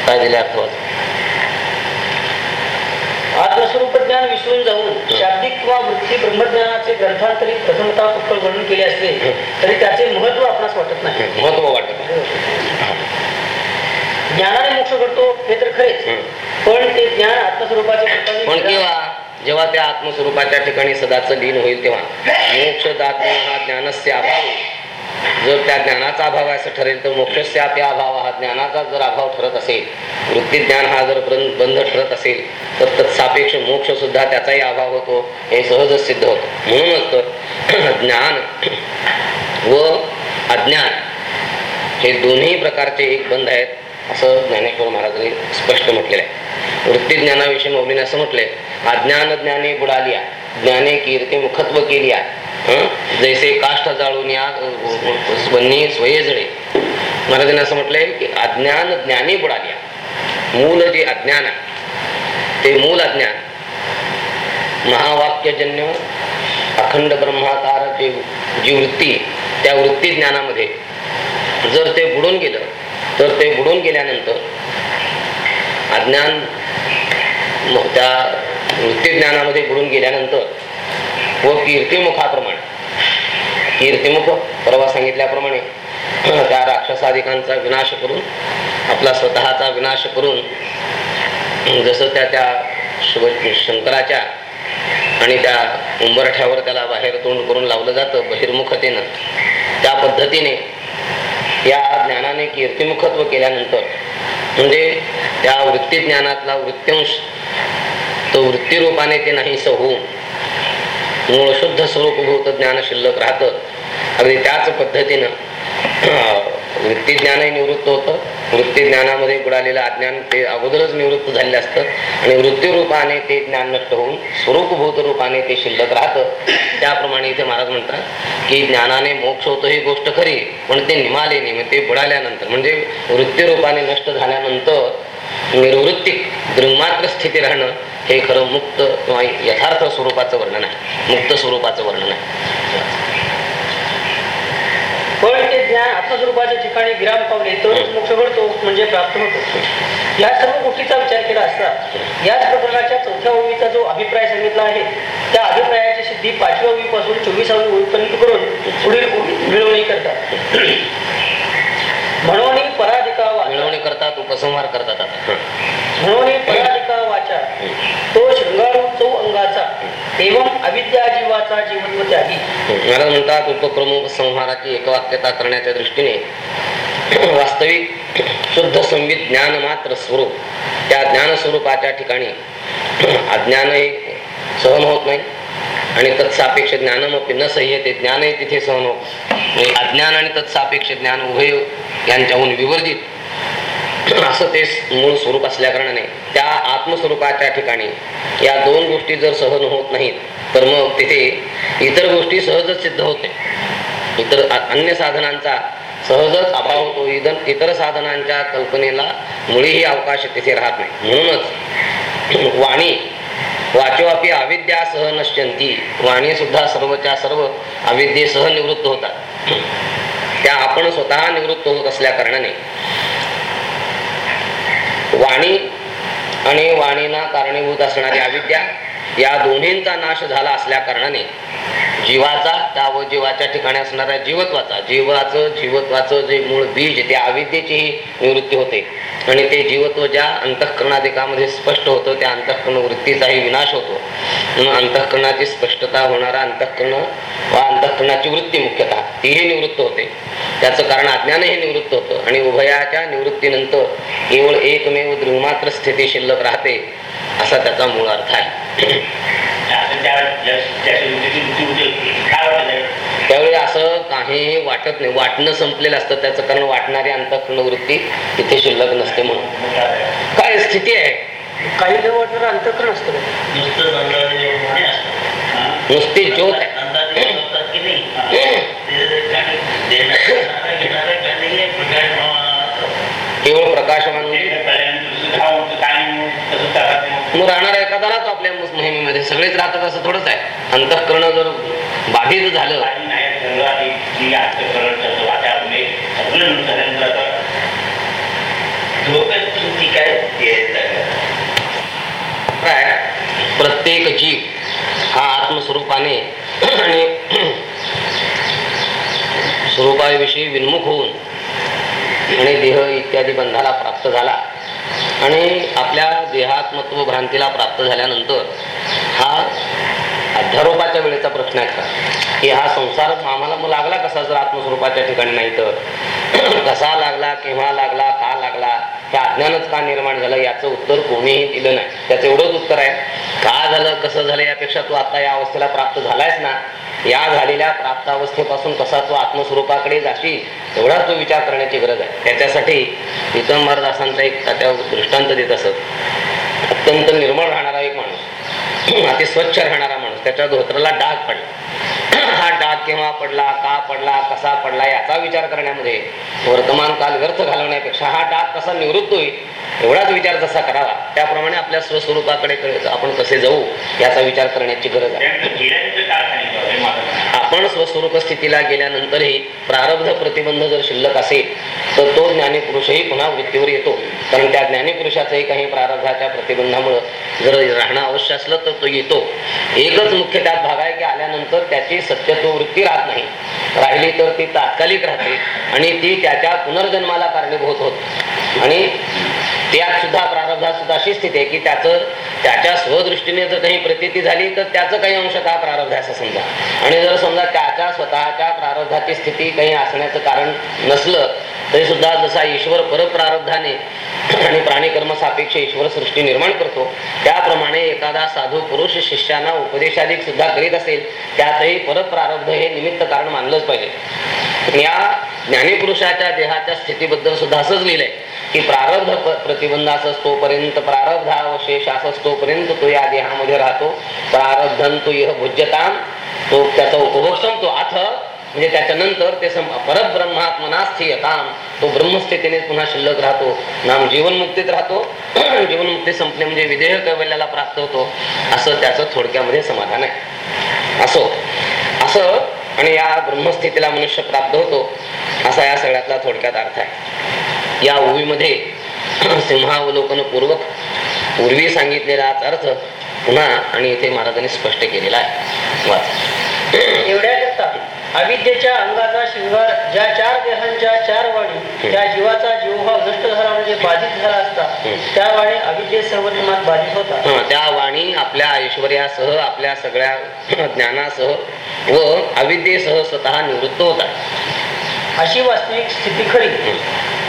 काय दिले आत्मस्वरूप ज्ञान विसरून जाऊन शाब्दिक किंवा वृत्ती ब्रह्मज्ञानाचे प्रथमता वर्णन केले असले तरी त्याचे महत्त्व आपणास वाटत नाही. महत्त्व वाटत ज्ञानाने मोक्ष घडतो हे तर खरेच. पण ते ज्ञान आत्मस्वरूपाचे पण केव्हा जेव्हा त्या आत्मस्वरूपाच्या ठिकाणी सदाच लीन होईल तेव्हा मोक्ष दात्म हा ज्ञानस्य अभाव. जर त्या ज्ञानाचा अभाव आहे असं ठरेल तर मोक्षस्य त्या अभाव हा ज्ञानाचा जर अभाव ठरत असेल वृत्ती ज्ञान हा जर बंध ठरत असेल तर तत्सापेक्ष मोक्ष सुद्धा त्याचाही अभाव होतो हे सहजच सिद्ध होतं. म्हणूनच तर <clears throat> ज्ञान <clears throat> व अज्ञान हे दोन्ही प्रकारचे एक बंध आहेत असं ज्ञानेश्वर महाराजांनी स्पष्ट म्हटलेलं आहे. वृत्ती ज्ञानाविषयी मौलीने असं म्हटलंय अज्ञान ज्ञाने बुडालिया ज्ञाने कीर्ती मुखत्व केली आहे. जैसे काष्ट जाळून या स्वन्नी स्वये जळे महाराजांनी असं म्हटलंय की अज्ञान ज्ञाने बुडालिया मूल जे अज्ञान आहे ते मूल अज्ञान. महावाक्यजन्य अखंड ब्रह्माकार जे जी वृत्ती त्या वृत्ती ज्ञानामध्ये जर ते बुडून गेलं तर ते बुडून गेल्यानंतर अज्ञान त्या वृत्ती ज्ञानामध्ये बुडून गेल्यानंतर व कीर्तिमुखाप्रमाणे कीर्तिमुख परवा सांगितल्याप्रमाणे <clears throat> त्या राक्षसाधिकांचा विनाश करून आपला स्वतःचा विनाश करून जसं त्या त्या शिव शंकराच्या आणि त्या उंबरठ्यावर त्याला बाहेर तोंड करून लावलं जातं बहिर्मुखतेनं त्या पद्धतीने या ज्ञानाने कीर्तिमुखत्व केल्यानंतर म्हणजे त्या वृत्ती ज्ञानातला वृत्यांश तो वृत्तीरूपाने ते नाहीसं होऊन मूळ शुद्ध स्वरूपभूत ज्ञान शिल्लक राहतं. अगदी त्याच पद्धतीनं वृत्ती ज्ञानही निवृत्त होतं. वृत्ती ज्ञानामध्ये बुडालेलं अज्ञान ते अगोदरच निवृत्त झालेलं असतं. आणि वृत्ती रूपाने ते ज्ञान नष्ट होऊन स्वरूपभूत रूपाने ते शिल्लक राहतं. त्याप्रमाणे इथे महाराज म्हणतात की ज्ञानाने मोक्ष होतो ही गोष्ट खरी पण ते निमालेने म्हणजे ते बुडाल्यानंतर म्हणजे वृत्ती रूपाने नष्ट झाल्यानंतर निर्वृत्तिक दृंगमात्र स्थिती राहणं हे खरं मुक्त किंवा यथार्थ स्वरूपाचं वर्णन आहे. मुक्त स्वरूपाचं वर्णन आहे. पण ते ज्ञान आत्मस्वरूपाच्या ठिकाणी विराम पावले तरच मोक्ष घडतो म्हणजे प्राप्त होतो. या सर्व गोष्टीचा विचार केला असता याच प्रकरणाच्या चौथ्या ओळीचा जो अभिप्राय सांगितला आहे त्या अभिप्रायाची सिद्धी पाचव्या ओळीपासून चोवीसावी ओळीपर्यंत करून पुढील मिळवणी करतात. <clears throat> म्हणून पराधिका वाचा मिळवणी करतात उपसंहार करतात आता म्हणून पराधिका वाचा तो अंगाचा एवं अविद्या जीवाचा जीवत्व त्यागी महाराज म्हणतात उपक्रम एकवाक्यता करण्याच्या दृष्टीने वास्तविक शुद्ध संवित ज्ञान मात्र स्वरूप त्या ज्ञान स्वरूपाच्या ठिकाणी अज्ञानही सहन होत नाही आणि तत्सापेक्ष ज्ञानमपी न सह्यते ज्ञानही तिथे सहन होत म्हणजे अज्ञान आणि तत्सापेक्ष ज्ञान उभय यांच्याहून विवर्जित असं ते मूळ स्वरूप असल्या कारणाने त्या आत्मस्वरूपाच्या ठिकाणी या दोन गोष्टी जर सहन होत नाहीत तर मग तिथे इतर गोष्टी सहजच सिद्ध होते. इतर अन्य साधनांचा सहजच अभाव होतो. इतर इतर साधनांच्या कल्पनेला मुळीही अवकाश तिथे राहत नाही. म्हणूनच <clears throat> वाणी वाचोवापी अविद्या सह नश्यंती. वाणी सुद्धा सर्वच्या सर्व अविद्येसह निवृत्त होतात. <clears throat> त्या आपण स्वतः निवृत्त होत असल्या कारणाने वाणी आणि वाणीना कारणीभूत असणारी अविद्या. या दोन्हींचा नाश झाला असल्या कारणाने जीवाचा त्या व जीवाच्या ठिकाणी असणाऱ्या जीवत्वाचा जीवाचं जीवत्वाचं जे मूळ बीज त्या अविद्येचीही निवृत्ती होते. आणि ते जीवत्व ज्या अंतःकरणाधिकामध्ये स्पष्ट होतं त्या अंतःकरण वृत्तीचाही विनाश होतो. अंतःकरणाची स्पष्टता होणारा अंतःकरण वा अंतःकरणाची वृत्ती मुख्यतः तीही निवृत्त होते. त्याचं कारण अज्ञानही निवृत्त होतं. आणि उभयाच्या निवृत्तीनंतर केवळ एकमेव द्रुमात्र स्थिती शिल्लक राहते. असा त्याचा मूळ अर्थ आहे त्यावेळी असं काही वाटत नाही वाटणं संपलेलं असतं त्याचं कारण वाटणारी अंतःकरण वृत्ती तिथे शिल्लक नसते म्हणून काय स्थिती आहे काही न वाटणारं अंतकरण असतं? नुसतं हा? ज्योत आहे <laughs> अंदाजे मग राहणारा एखादालाच आपल्या मोहिमेमध्ये सगळेच राहतात असं थोडंच आहे. अंतःकरण जर बाधित झालं प्रत्येक जीव हा आत्मस्वरूपाने आणि स्वरूपाविषयी विन्मुख होऊन आणि देह इत्यादी बंधाला प्राप्त झाला. आणि आपल्या देहात्मत्व भ्रांतीला प्राप्त झाल्यानंतर हा अध्यारोपाच्या वेळेचा प्रश्न आहे का? की हा संसार आम्हाला मग लागला कसा जर आत्मस्वरूपाच्या ठिकाणी नाही तर? कसा लागला केव्हा लागला का लागला? हे अज्ञानच का निर्माण झालं? याचं उत्तर कोणीही दिलं नाही. त्याचं एवढंच उत्तर आहे. का झालं कसं झालं यापेक्षा तू आता या अवस्थेला प्राप्त झालायस ना? या झालेल्या प्राप्तावस्थेपासून कसा तो आत्मस्वरूपाकडे जाशील एवढा तो विचार करण्याची गरज आहे. त्याच्यासाठी पितंबरदासांचा एक त्या दृष्टांत देत असत. अत्यंत निर्मळ राहणारा एक माणूस. <clears throat> अति स्वच्छ राहणारा माणूस. त्याच्या धोत्राला डाग पडला. <clears throat> हा डाग केव्हा पडला का पडला कसा पडला याचा विचार करण्यामध्ये वर्तमान काल व्यर्थ घालवण्यापेक्षा हा डाग कसा निवृत्त होईल एवढाच विचार जसा करावा त्याप्रमाणे आपल्या स्वस्वरूपाकडे आपण कसे जाऊ याचा विचार करण्याची गरज आहे. आपण स्वस्वरूप स्थितीला गेल्यानंतरही प्रारब्ध प्रतिबंध जर शिल्लक असेल तर तो ज्ञानी पुरुषही पुन्हा वृत्तीवर येतो. कारण त्या ज्ञानी पुरुषाचंही काही प्रारब्धाच्या प्रतिबंधामुळं जर राहणं अवश्य असलं तर तो येतो. एकच मुख्य त्यात भाग आहे की आल्यानंतर त्याची सत्यत्व वृत्ती राहत नाही. राहिली तर ती तात्कालिक राहते आणि ती त्याच्या पुनर्जन्माला कारणीभूत होत. आणि त्यात सुद्धा प्रारब्धात सुद्धा अशी स्थिती आहे की त्याचं त्याच्या स्वदृष्टीने जर काही प्रतीती झाली तर त्याचं काही अंशतः प्रारब्ध असं समजा? आणि जर समजा त्याच्या स्वतःच्या प्रारब्धाची स्थिती काही असण्याचं कारण नसलं तरी सुद्धा जसा ईश्वर परप्रारब्धाने आणि प्राणीकर्म सापेक्ष ईश्वर सृष्टी निर्माण करतो त्याप्रमाणे एखादा साधू पुरुष शिष्याना उपदेशाधिक सुद्धा करीत असेल त्यातही परप्रारब्ध हे निमित्त कारण मानलंच पाहिजे. या ज्ञानीपुरुषाच्या देहाच्या स्थितीबद्दल सुद्धा असंच लिहिलंय. की प्रारब्ध प- प्रतिबंध असतोपर्यंत प्रारब्धावशेष असतोपर्यंत तो या देहामध्ये राहतो. प्रारब्धन तो यह भुज्यताम तो त्याचा उपभोग संपतो अथ म्हणजे त्याच्यानंतर ते सम परब्रह्मात्मना तो ब्रह्मस्थितीने पुन्हा शिल्लक राहतो. नाम जीवनमुक्तीत राहतो. <clears throat> जीवनमुक्ती संपणे म्हणजे विधेय कैवल्याला प्राप्त होतो. असं त्याचं थोडक्यामध्ये समाधान आहे. असो. असं आणि या ब्रह्मस्थितीला मनुष्य प्राप्त होतो. असा या सगळ्यातला थोडक्यात अर्थ आहे. या ओवीमध्ये सिंहावलोकन पूर्वक पूर्वी सांगितलेलाच अर्थ पुन्हा आणि इथे महाराजांनी स्पष्ट केलेला आहे. वाच. एवढ्या अविद्येच्या अंगाचा शृंगार ज्या चार देहांच्या चार वाणी त्या जीवाचा जीवभाव नष्ट झाला म्हणजे बाधित झाला असता त्या वाणी अविद्ये सर्वधर्मात बाधित होता. त्या वाणी आपल्या ऐश्वर्यासह आपल्या सगळ्या ज्ञानासह व अविद्येसह स्वतः निवृत्त होतात. अशी वास्तविक स्थिती खरी.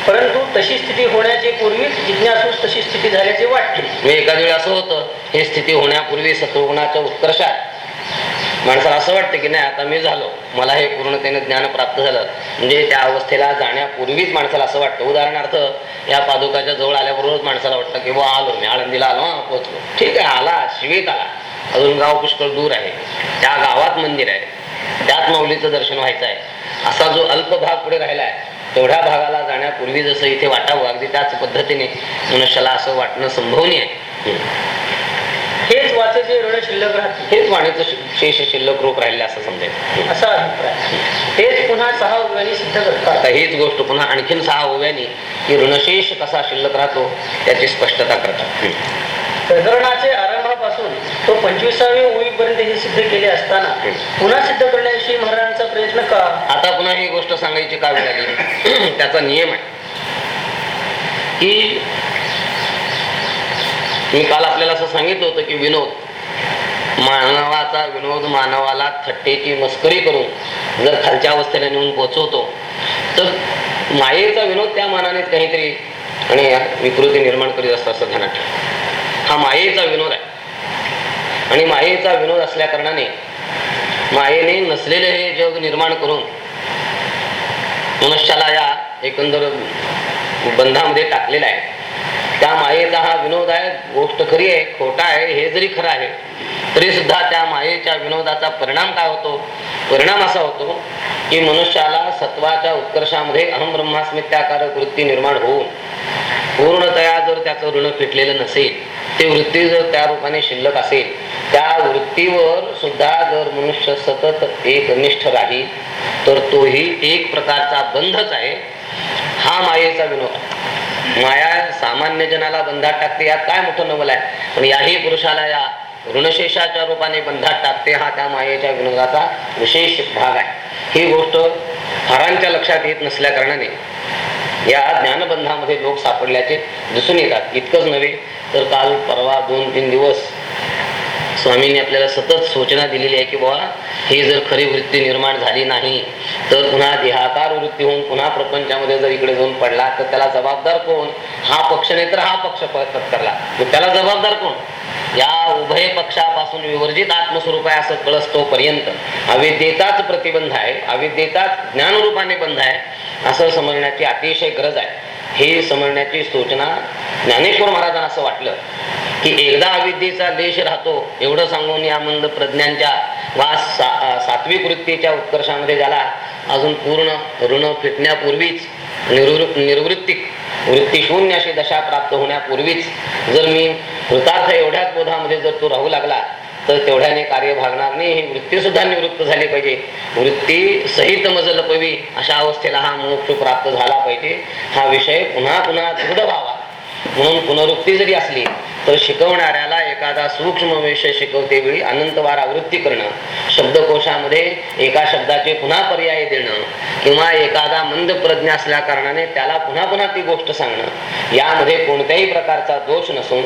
परंतु तशी स्थिती होण्याचे पूर्वीच जिज्ञासूस तशी स्थिती झाल्याचे वाटते. म्हणजे एखाद्या वेळी असं होतं हे स्थिती होण्यापूर्वी सत्वगुणाच्या उत्कर्षात. माणसाला असं वाटतं की नाही आता मी झालो. मला हे पूर्णतेने ज्ञान प्राप्त झालं. म्हणजे त्या अवस्थेला जाण्यापूर्वीच माणसाला असं वाटतं. उदाहरणार्थ या पादुकाच्या जवळ आल्याबरोबरच माणसाला वाटतं की बुवा आलो मी. आळंदीला आलो हा पोचलो ठीक आहे आला शिवेत आला. अजून गाव पुष्कळ दूर आहे. त्या गावात मंदिर आहे. त्यात माऊलीचं दर्शन व्हायचं आहे. असा जो अल्प भाग पुढे राहिला आहे तेवढ्या भागाला जाण्यापूर्वी जसं इथे वाटावं अगदी त्याच पद्धतीने मनुष्याला असं वाटणं संभवनीय आहे. हेच वाचेचे ऋण शिल्लक राहते हेच वाणीचं शेष शिल्लक रूप राहिले असं समजायचं असा अभिप्राय. हेच पुन्हा सहा उद्यानी सिद्ध करतात. हीच गोष्ट पुन्हा आणखीन सहा ओव्यानी की ऋणशेष कसा शिल्लक राहतो त्याची स्पष्टता करतात. प्रकरणाचे आरंभापासून तो पंचवीसावे ओळीपर्यंत हे सिद्ध केले असताना पुन्हा सिद्ध करण्याविषयी महाराजांचा प्रयत्न का? आता पुन्हा ही गोष्ट सांगायची का वेळ आली? <clears throat> त्याचा नियम आहे. की मी काल आपल्याला असं सांगितलं होतं की विनोद मानवाचा विनोद मानवाला थट्टेची मस्करी करून जर खालच्या अवस्थेला नेऊन पोहोचवतो तर मायेचा विनोद त्या मानाने काहीतरी आणि विकृती निर्माण करीत असतं असं ध्यानात ठेवा. हा मायेचा विनोद आहे. आणि मायेचा विनोद असल्या कारणाने मायेने नसलेले हे जग निर्माण करून मनुष्याला या एकंदर बंधामध्ये टाकलेला आहे. त्या मायेचा हा विनोद आहे गोष्ट खरी आहे खोटा आहे हे जरी खरं आहे तरी सुद्धा त्या मायेच्या विनोदाचा परिणाम काय होतो? परिणाम असा होतो की मनुष्याला सत्वाच्या उत्कर्षामध्ये अहम ब्रह्मास्मित्याकारक वृत्ती निर्माण होऊन पूर्णतया जर त्याचं ऋण फिटलेलं नसेल ते वृत्ती जर त्या रूपाने शिल्लक असेल त्या वृत्तीवर सुद्धा जर मनुष्य सतत एक निष्ठ राहील तर तोही एक प्रकारचा बंधच आहे. हा मायेचा विनोद. आहे माया सामान्य जनाला बंधात टाकते यात काय मोठं नवल आहे? पण याही पुरुषाला या ऋणशेषाच्या रूपाने बंधात टाकते हा त्या मायेच्या विनोदाचा विशेष भाग आहे. ही गोष्ट फारांच्या लक्षात येत नसल्या कारणाने या ज्ञानबंधामध्ये लोक सापडल्याचे दिसून येतात. इतकंच नव्हे तर काल परवा दोन तीन दिवस स्वामींनी आपल्याला सतत सूचना दिलेली आहे की बाबा ही जर खरी वृत्ती निर्माण झाली नाही तर पुन्हा देहाकार वृत्ती होऊन पुन्हा प्रपंचामध्ये जर इकडे जाऊन पडला तर त्याला जबाबदार कोण? हा पक्ष नाही तर हा पक्ष प- पत्करला. मग त्याला जबाबदार कोण? या उभय पक्षापासून विवर्जित आत्मस्वरूप आहे असं कळस तोपर्यंत. अविद्येचाच प्रतिबंध आहे अविद्येचाच ज्ञानरूपाने बंध आहे असं समजण्याची अतिशय गरज आहे. हे समजण्याची सूचना ज्ञानेश्वर महाराजांना असं वाटलं की एकदा अविद्येचा देश राहतो एवढं सांगून या मंद प्रज्ञांच्या वा सा सात्विक वृत्तीच्या उत्कर्षामध्ये ज्याला अजून पूर्ण ऋण फिटण्यापूर्वीच निर्वृ निर्वृत्तिक वृत्ती शून्य अशी दशा प्राप्त होण्यापूर्वीच जर मी कृतार्थ एवढ्याच बोधामध्ये जर तो राहू लागला तर तेवढ्याने कार्य भागणार नाही. ही वृत्ती सुद्धा निवृत्त झाली पाहिजे. वृत्ती सहित मजल पवी अशा अवस्थेला हा मोक्ष प्राप्त झाला पाहिजे. हा विषय पुन्हा पुन्हा दृढ व्हावा. म्हणून पुनरुक्ती जरी असली तर शिकवणाऱ्याला एखादा सूक्ष्म विषय शिकवते वेळी अनंतवार आवृत्ती करणं शब्दकोशामध्ये एका शब्दाचे पुन्हा पर्याय देणं किंवा एखादा मंद प्रज्ञा असल्या कारणाने त्याला पुन्हा पुन्हा ती गोष्ट सांगणं यामध्ये कोणत्याही प्रकारचा दोष नसून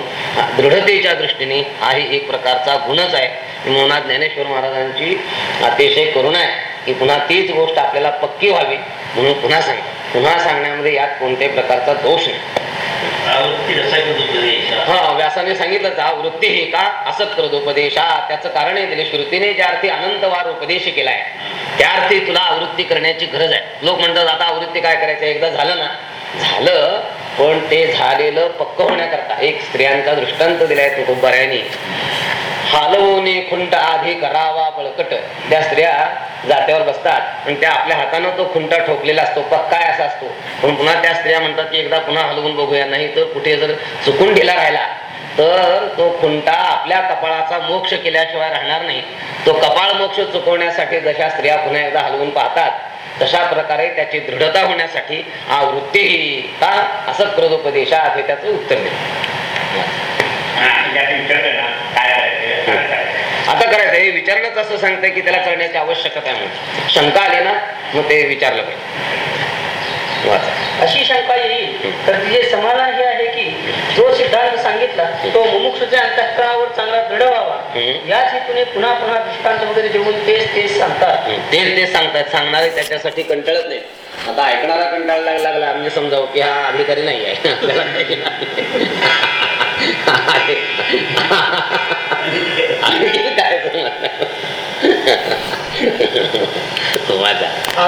दृढतेच्या दृष्टीने हा एक प्रकारचा गुणच आहे. म्हणून ज्ञानेश्वर महाराजांची अतिशय करुणा आहे की पुन्हा तीच गोष्ट आपल्याला पक्की व्हावी म्हणून पुन्हा सांग पुन्हा सांगण्यामध्ये यात कोणत्याही प्रकारचा दोष नाही. हा व्यासाने सांगितलं हा वृत्ती ही का? असत करत उपदेशा त्याचं कारण आहे दिले श्रुतीने ज्या अर्थी अनंतवार उपदेश केलाय त्या अर्थी तुला आवृत्ती करण्याची गरज आहे. लोक म्हणतात आता आवृत्ती काय करायचं? एकदा झालं ना. झालं पण ते झालेलं पक्क होण्याकरता एक स्त्रियांचा दृष्टांत दिलाय तुकोबाऱ्याने हालवणे खुंट आधी करावा बळकट. त्या स्त्रिया जात्यावर बसतात. आणि त्या आपल्या हातानं तो खुंटा ठोकलेला असतो. पक्काय असा असतो? पण पुन्हा त्या स्त्रिया म्हणतात की एकदा पुन्हा हलवून बघूया. नाही तर कुठे जर चुकून गेला राहिला तर तो खुंटा आपल्या कपाळाचा मोक्ष केल्याशिवाय राहणार नाही. तो कपाळ मोक्ष चुकवण्यासाठी जशा स्त्रिया पुन्हा एकदा हलवून पाहतात तशा प्रकारे त्याची दृढता होण्यासाठी आवृत्ती का असं कृदोपदेशात हे त्याचं उत्तर दे आता करायचं हे विचारणंच असं सांगतंय की त्याला करण्याची आवश्यकता आहे म्हणून. शंका आली ना मग ते विचारलं पाहिजे. अशी शंका येईल. तर तिचे समाधान हे आहे की जो सिद्धांत सांगितला तो मुमुक्षुच्या अंतःकरणावर चांगला दृढ व्हावा. याच हेतूने पुन्हा पुन्हा दृष्टांत वगैरे देऊन तेच तेच सांगतात. तेच ते सांगतात. सांगणारे त्याच्यासाठी कंटाळत नाही आता ऐकणारा कंटाळा लागला लागला. म्हणजे समजावं की हा अधिकारी नाही आहे. आपल्याला काय समजणार? वाचा